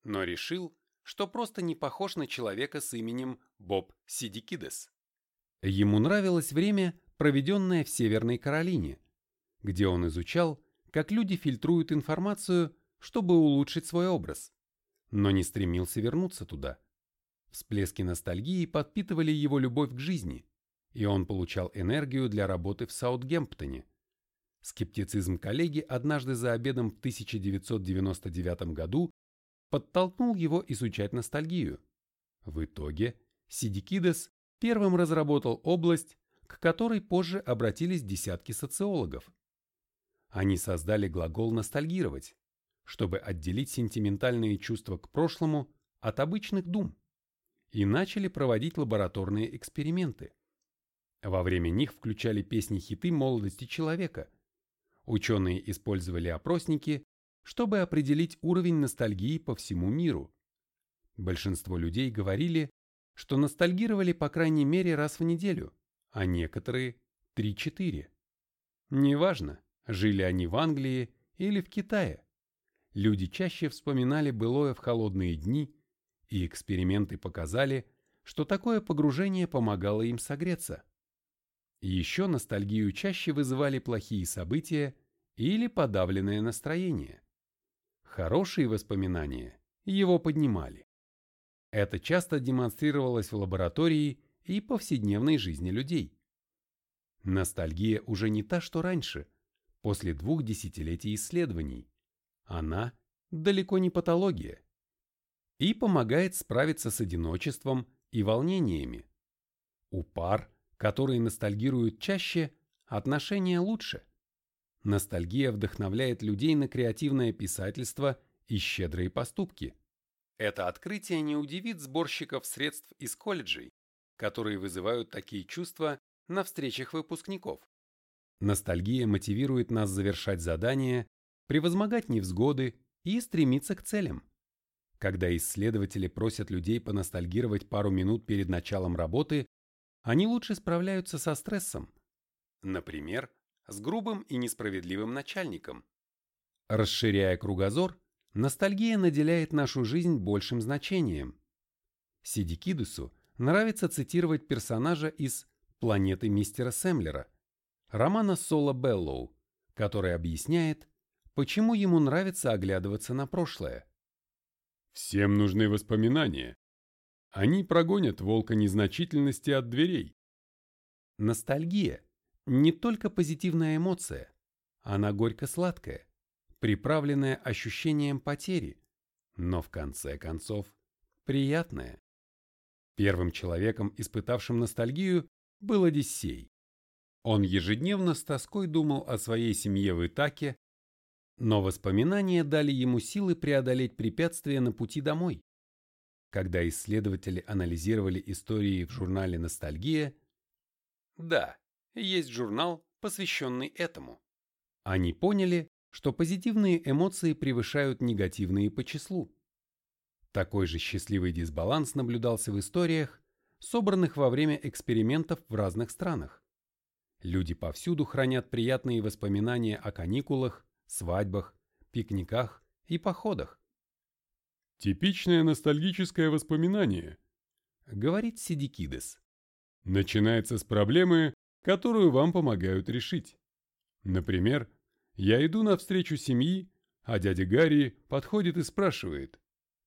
но решил, что просто не похож на человека с именем Боб Сидикидес. Ему нравилось время, проведенное в Северной Каролине, где он изучал, как люди фильтруют информацию, чтобы улучшить свой образ, но не стремился вернуться туда. Всплески ностальгии подпитывали его любовь к жизни, и он получал энергию для работы в Саутгемптоне – Скептицизм коллеги однажды за обедом в 1999 году подтолкнул его изучать ностальгию. В итоге Сидикидес первым разработал область, к которой позже обратились десятки социологов. Они создали глагол «ностальгировать», чтобы отделить сентиментальные чувства к прошлому от обычных дум, и начали проводить лабораторные эксперименты. Во время них включали песни-хиты молодости человека – Ученые использовали опросники, чтобы определить уровень ностальгии по всему миру. Большинство людей говорили, что ностальгировали по крайней мере раз в неделю, а некоторые – 3-4. Неважно, жили они в Англии или в Китае. Люди чаще вспоминали былое в холодные дни, и эксперименты показали, что такое погружение помогало им согреться. Еще ностальгию чаще вызывали плохие события или подавленное настроение. Хорошие воспоминания его поднимали. Это часто демонстрировалось в лаборатории и повседневной жизни людей. Ностальгия уже не та, что раньше, после двух десятилетий исследований. Она далеко не патология. И помогает справиться с одиночеством и волнениями. У пар – которые ностальгируют чаще, отношения лучше. Ностальгия вдохновляет людей на креативное писательство и щедрые поступки. Это открытие не удивит сборщиков средств из колледжей, которые вызывают такие чувства на встречах выпускников. Ностальгия мотивирует нас завершать задания, превозмогать невзгоды и стремиться к целям. Когда исследователи просят людей поностальгировать пару минут перед началом работы, они лучше справляются со стрессом. Например, с грубым и несправедливым начальником. Расширяя кругозор, ностальгия наделяет нашу жизнь большим значением. Сидикидусу нравится цитировать персонажа из «Планеты мистера Сэмлера» романа Соло Беллоу, который объясняет, почему ему нравится оглядываться на прошлое. «Всем нужны воспоминания. Они прогонят волка незначительности от дверей. Ностальгия – не только позитивная эмоция, она горько-сладкая, приправленная ощущением потери, но в конце концов приятная. Первым человеком, испытавшим ностальгию, был Одиссей. Он ежедневно с тоской думал о своей семье в Итаке, но воспоминания дали ему силы преодолеть препятствия на пути домой. Когда исследователи анализировали истории в журнале «Ностальгия», да, есть журнал, посвященный этому, они поняли, что позитивные эмоции превышают негативные по числу. Такой же счастливый дисбаланс наблюдался в историях, собранных во время экспериментов в разных странах. Люди повсюду хранят приятные воспоминания о каникулах, свадьбах, пикниках и походах. Типичное ностальгическое воспоминание, говорит Сидикидес. Начинается с проблемы, которую вам помогают решить. Например, я иду навстречу семьи, а дядя Гарри подходит и спрашивает.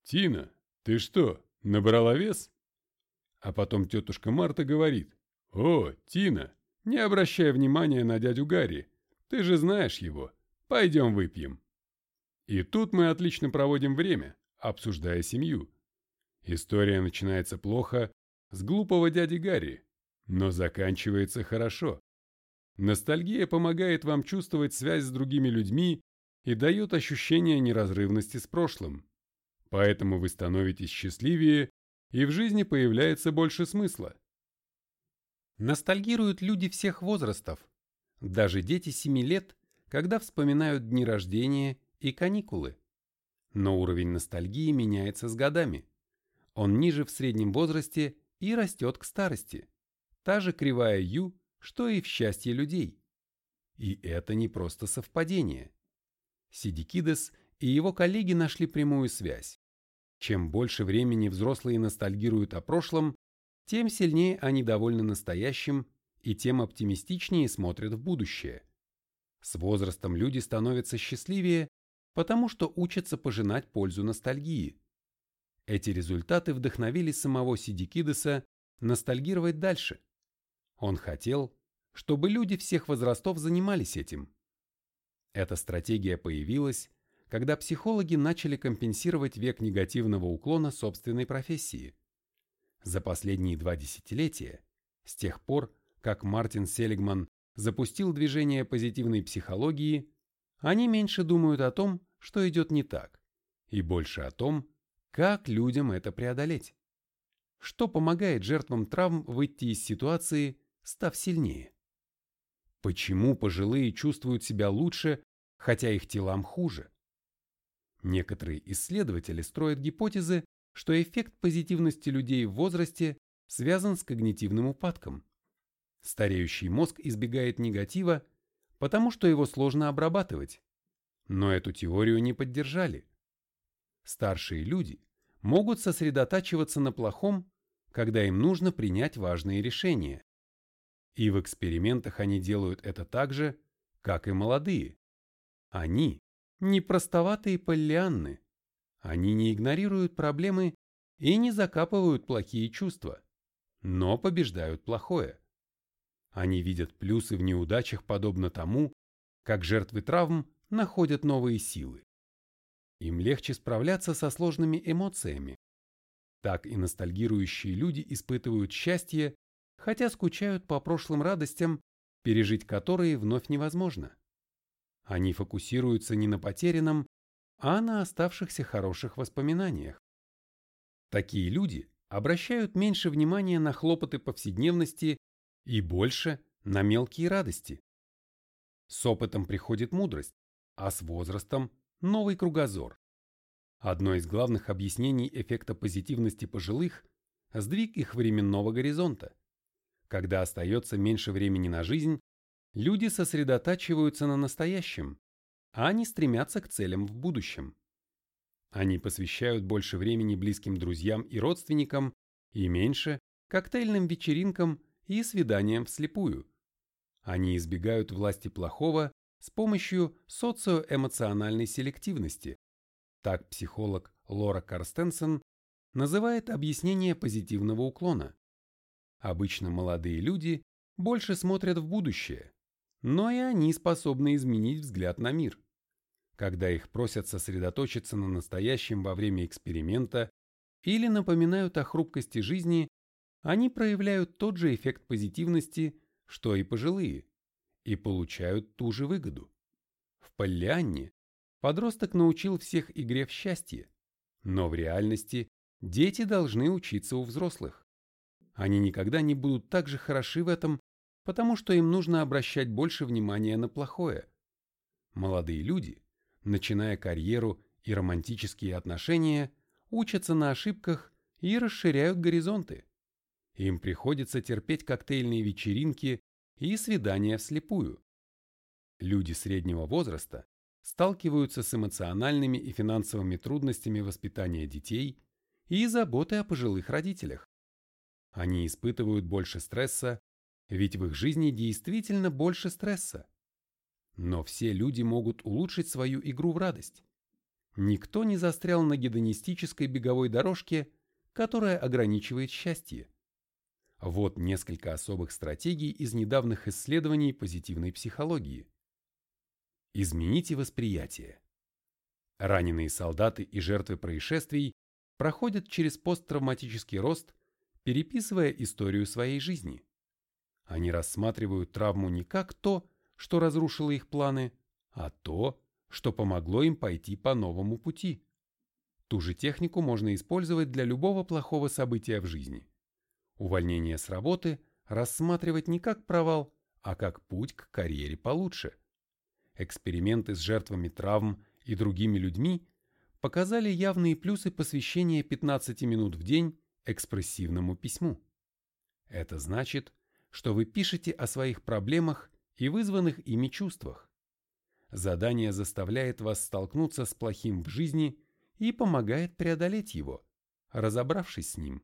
«Тина, ты что, набрала вес?» А потом тетушка Марта говорит. «О, Тина, не обращай внимания на дядю Гарри, ты же знаешь его, пойдем выпьем». И тут мы отлично проводим время, обсуждая семью. История начинается плохо, с глупого дяди Гарри, но заканчивается хорошо. Ностальгия помогает вам чувствовать связь с другими людьми и дает ощущение неразрывности с прошлым. Поэтому вы становитесь счастливее, и в жизни появляется больше смысла. Ностальгируют люди всех возрастов, даже дети 7 лет, когда вспоминают дни рождения и каникулы. Но уровень ностальгии меняется с годами. Он ниже в среднем возрасте и растет к старости. Та же кривая Ю что и в счастье людей. И это не просто совпадение. Сидикидес и его коллеги нашли прямую связь. Чем больше времени взрослые ностальгируют о прошлом, тем сильнее они довольны настоящим и тем оптимистичнее смотрят в будущее. С возрастом люди становятся счастливее, потому что учатся пожинать пользу ностальгии. Эти результаты вдохновили самого Сидикидеса ностальгировать дальше. Он хотел, чтобы люди всех возрастов занимались этим. Эта стратегия появилась, когда психологи начали компенсировать век негативного уклона собственной профессии. За последние два десятилетия, с тех пор, как Мартин Селигман запустил движение позитивной психологии, они меньше думают о том, что идет не так, и больше о том, как людям это преодолеть. Что помогает жертвам травм выйти из ситуации, став сильнее. Почему пожилые чувствуют себя лучше, хотя их телам хуже? Некоторые исследователи строят гипотезы, что эффект позитивности людей в возрасте связан с когнитивным упадком. Стареющий мозг избегает негатива, потому что его сложно обрабатывать. Но эту теорию не поддержали. Старшие люди могут сосредотачиваться на плохом, когда им нужно принять важные решения. И в экспериментах они делают это так же, как и молодые. Они не простоватые поллианны. Они не игнорируют проблемы и не закапывают плохие чувства, но побеждают плохое. Они видят плюсы в неудачах подобно тому, как жертвы травм находят новые силы. Им легче справляться со сложными эмоциями. Так и ностальгирующие люди испытывают счастье хотя скучают по прошлым радостям, пережить которые вновь невозможно. Они фокусируются не на потерянном, а на оставшихся хороших воспоминаниях. Такие люди обращают меньше внимания на хлопоты повседневности и больше на мелкие радости. С опытом приходит мудрость, а с возрастом – новый кругозор. Одно из главных объяснений эффекта позитивности пожилых – сдвиг их временного горизонта. Когда остается меньше времени на жизнь, люди сосредотачиваются на настоящем, а не стремятся к целям в будущем. Они посвящают больше времени близким друзьям и родственникам и меньше коктейльным вечеринкам и свиданиям вслепую. Они избегают власти плохого с помощью социоэмоциональной селективности. Так психолог Лора Карстенсен называет объяснение позитивного уклона. Обычно молодые люди больше смотрят в будущее, но и они способны изменить взгляд на мир. Когда их просят сосредоточиться на настоящем во время эксперимента или напоминают о хрупкости жизни, они проявляют тот же эффект позитивности, что и пожилые, и получают ту же выгоду. В Поллианне подросток научил всех игре в счастье, но в реальности Дети должны учиться у взрослых. Они никогда не будут так же хороши в этом, потому что им нужно обращать больше внимания на плохое. Молодые люди, начиная карьеру и романтические отношения, учатся на ошибках и расширяют горизонты. Им приходится терпеть коктейльные вечеринки и свидания вслепую. Люди среднего возраста сталкиваются с эмоциональными и финансовыми трудностями воспитания детей и заботы о пожилых родителях. Они испытывают больше стресса, ведь в их жизни действительно больше стресса. Но все люди могут улучшить свою игру в радость. Никто не застрял на гедонистической беговой дорожке, которая ограничивает счастье. Вот несколько особых стратегий из недавних исследований позитивной психологии. Измените восприятие. Раненые солдаты и жертвы происшествий проходят через посттравматический рост, переписывая историю своей жизни. Они рассматривают травму не как то, что разрушило их планы, а то, что помогло им пойти по новому пути. Ту же технику можно использовать для любого плохого события в жизни. Увольнение с работы рассматривать не как провал, а как путь к карьере получше. Эксперименты с жертвами травм и другими людьми показали явные плюсы посвящения 15 минут в день экспрессивному письму. Это значит, что вы пишете о своих проблемах и вызванных ими чувствах. Задание заставляет вас столкнуться с плохим в жизни и помогает преодолеть его, разобравшись с ним.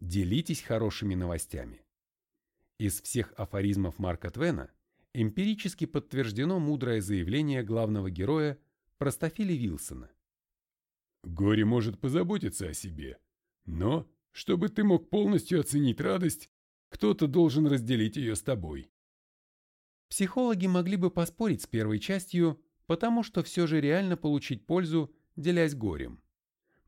Делитесь хорошими новостями. Из всех афоризмов Марка Твена эмпирически подтверждено мудрое заявление главного героя Простофили Вилсона. «Горе может позаботиться о себе, но, чтобы ты мог полностью оценить радость, кто-то должен разделить ее с тобой». Психологи могли бы поспорить с первой частью, потому что все же реально получить пользу, делясь горем.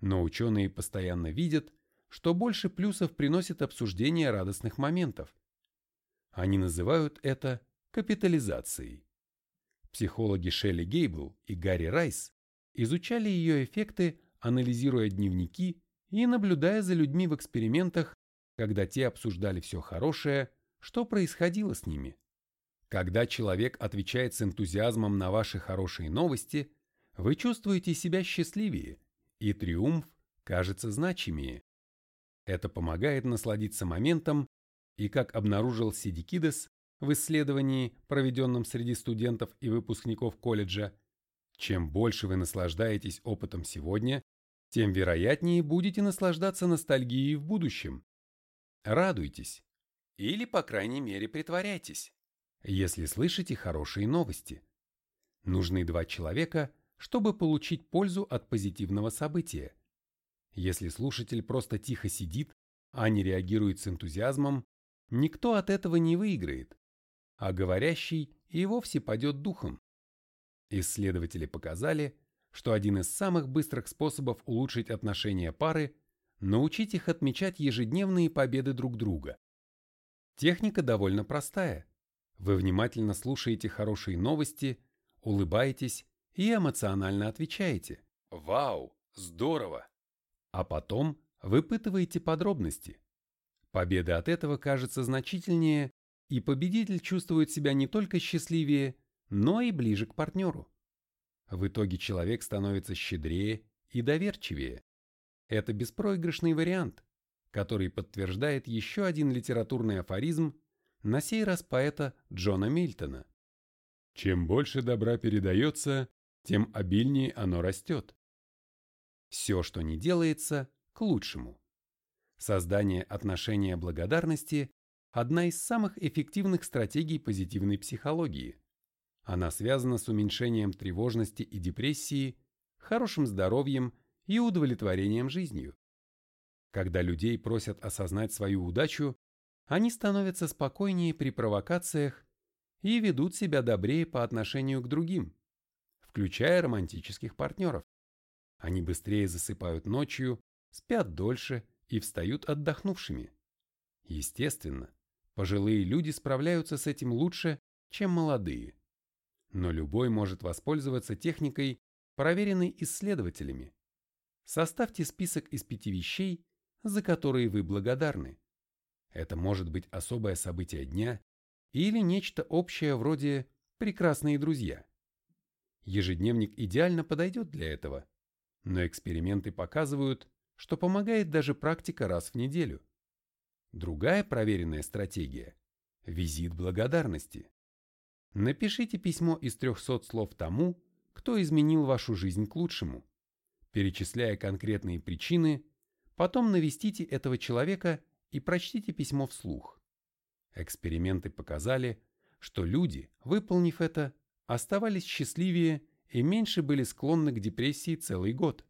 Но ученые постоянно видят, что больше плюсов приносит обсуждение радостных моментов. Они называют это капитализацией. Психологи Шелли Гейбл и Гарри Райс изучали ее эффекты, анализируя дневники и наблюдая за людьми в экспериментах, когда те обсуждали все хорошее, что происходило с ними. Когда человек отвечает с энтузиазмом на ваши хорошие новости, вы чувствуете себя счастливее, и триумф кажется значимее. Это помогает насладиться моментом, и, как обнаружил Сидикидес, в исследовании, проведенном среди студентов и выпускников колледжа, чем больше вы наслаждаетесь опытом сегодня, тем вероятнее будете наслаждаться ностальгией в будущем. Радуйтесь. Или, по крайней мере, притворяйтесь, если слышите хорошие новости. Нужны два человека, чтобы получить пользу от позитивного события. Если слушатель просто тихо сидит, а не реагирует с энтузиазмом, никто от этого не выиграет а говорящий и вовсе падет духом. Исследователи показали, что один из самых быстрых способов улучшить отношения пары – научить их отмечать ежедневные победы друг друга. Техника довольно простая. Вы внимательно слушаете хорошие новости, улыбаетесь и эмоционально отвечаете «Вау! Здорово!» А потом выпытываете подробности. Победа от этого кажется значительнее, и победитель чувствует себя не только счастливее, но и ближе к партнеру. В итоге человек становится щедрее и доверчивее. Это беспроигрышный вариант, который подтверждает еще один литературный афоризм, на сей раз поэта Джона Мильтона. Чем больше добра передается, тем обильнее оно растет. Все, что не делается, к лучшему. Создание отношения благодарности одна из самых эффективных стратегий позитивной психологии. Она связана с уменьшением тревожности и депрессии, хорошим здоровьем и удовлетворением жизнью. Когда людей просят осознать свою удачу, они становятся спокойнее при провокациях и ведут себя добрее по отношению к другим, включая романтических партнеров. Они быстрее засыпают ночью, спят дольше и встают отдохнувшими. Естественно, Пожилые люди справляются с этим лучше, чем молодые. Но любой может воспользоваться техникой, проверенной исследователями. Составьте список из пяти вещей, за которые вы благодарны. Это может быть особое событие дня или нечто общее вроде «прекрасные друзья». Ежедневник идеально подойдет для этого, но эксперименты показывают, что помогает даже практика раз в неделю. Другая проверенная стратегия – визит благодарности. Напишите письмо из 300 слов тому, кто изменил вашу жизнь к лучшему, перечисляя конкретные причины, потом навестите этого человека и прочтите письмо вслух. Эксперименты показали, что люди, выполнив это, оставались счастливее и меньше были склонны к депрессии целый год.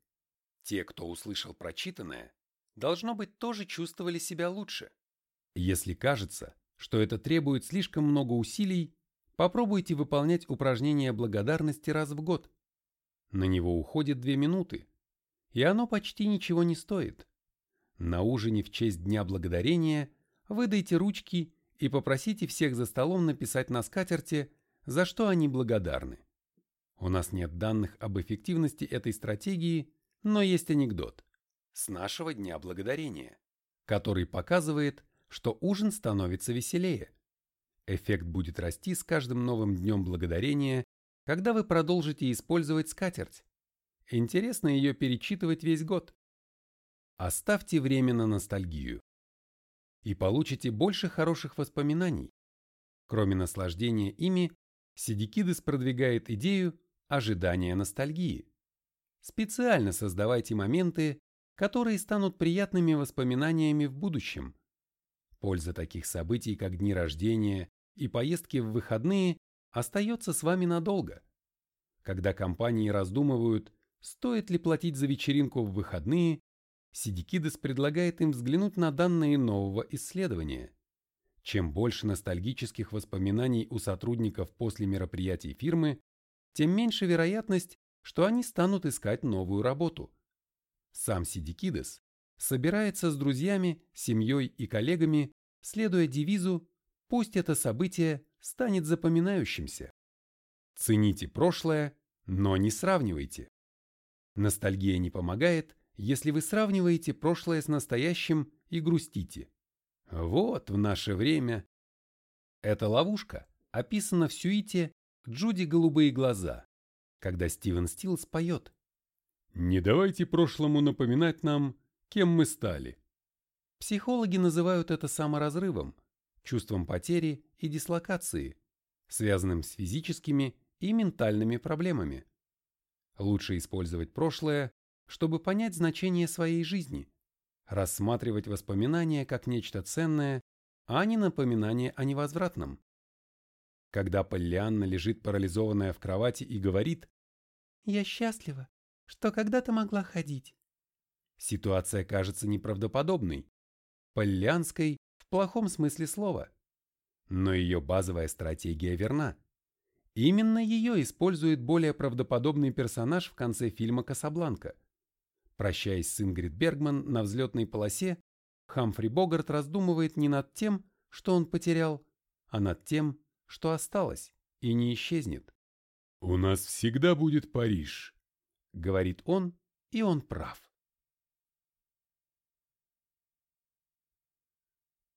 Те, кто услышал прочитанное, должно быть, тоже чувствовали себя лучше. Если кажется, что это требует слишком много усилий, попробуйте выполнять упражнение благодарности раз в год. На него уходит две минуты, и оно почти ничего не стоит. На ужине в честь Дня Благодарения выдайте ручки и попросите всех за столом написать на скатерти, за что они благодарны. У нас нет данных об эффективности этой стратегии, но есть анекдот с нашего Дня Благодарения, который показывает, что ужин становится веселее. Эффект будет расти с каждым новым Днем Благодарения, когда вы продолжите использовать скатерть. Интересно ее перечитывать весь год. Оставьте время на ностальгию. И получите больше хороших воспоминаний. Кроме наслаждения ими, Сидикидес продвигает идею ожидания ностальгии. Специально создавайте моменты, которые станут приятными воспоминаниями в будущем. Польза таких событий, как дни рождения и поездки в выходные, остается с вами надолго. Когда компании раздумывают, стоит ли платить за вечеринку в выходные, Сидикидес предлагает им взглянуть на данные нового исследования. Чем больше ностальгических воспоминаний у сотрудников после мероприятий фирмы, тем меньше вероятность, что они станут искать новую работу. Сам Сидикидес собирается с друзьями, семьей и коллегами, следуя девизу «Пусть это событие станет запоминающимся». Цените прошлое, но не сравнивайте. Ностальгия не помогает, если вы сравниваете прошлое с настоящим и грустите. Вот в наше время. Эта ловушка описана в сюите «Джуди голубые глаза», когда Стивен Стилс поет. «Не давайте прошлому напоминать нам, кем мы стали». Психологи называют это саморазрывом, чувством потери и дислокации, связанным с физическими и ментальными проблемами. Лучше использовать прошлое, чтобы понять значение своей жизни, рассматривать воспоминания как нечто ценное, а не напоминание о невозвратном. Когда Поллианна лежит парализованная в кровати и говорит «Я счастлива, что когда-то могла ходить». Ситуация кажется неправдоподобной, поллианской плохом смысле слова. Но ее базовая стратегия верна. Именно ее использует более правдоподобный персонаж в конце фильма «Касабланка». Прощаясь с Ингрид Бергман на взлетной полосе, Хамфри Богарт раздумывает не над тем, что он потерял, а над тем, что осталось и не исчезнет. «У нас всегда будет Париж», — говорит он, и он прав.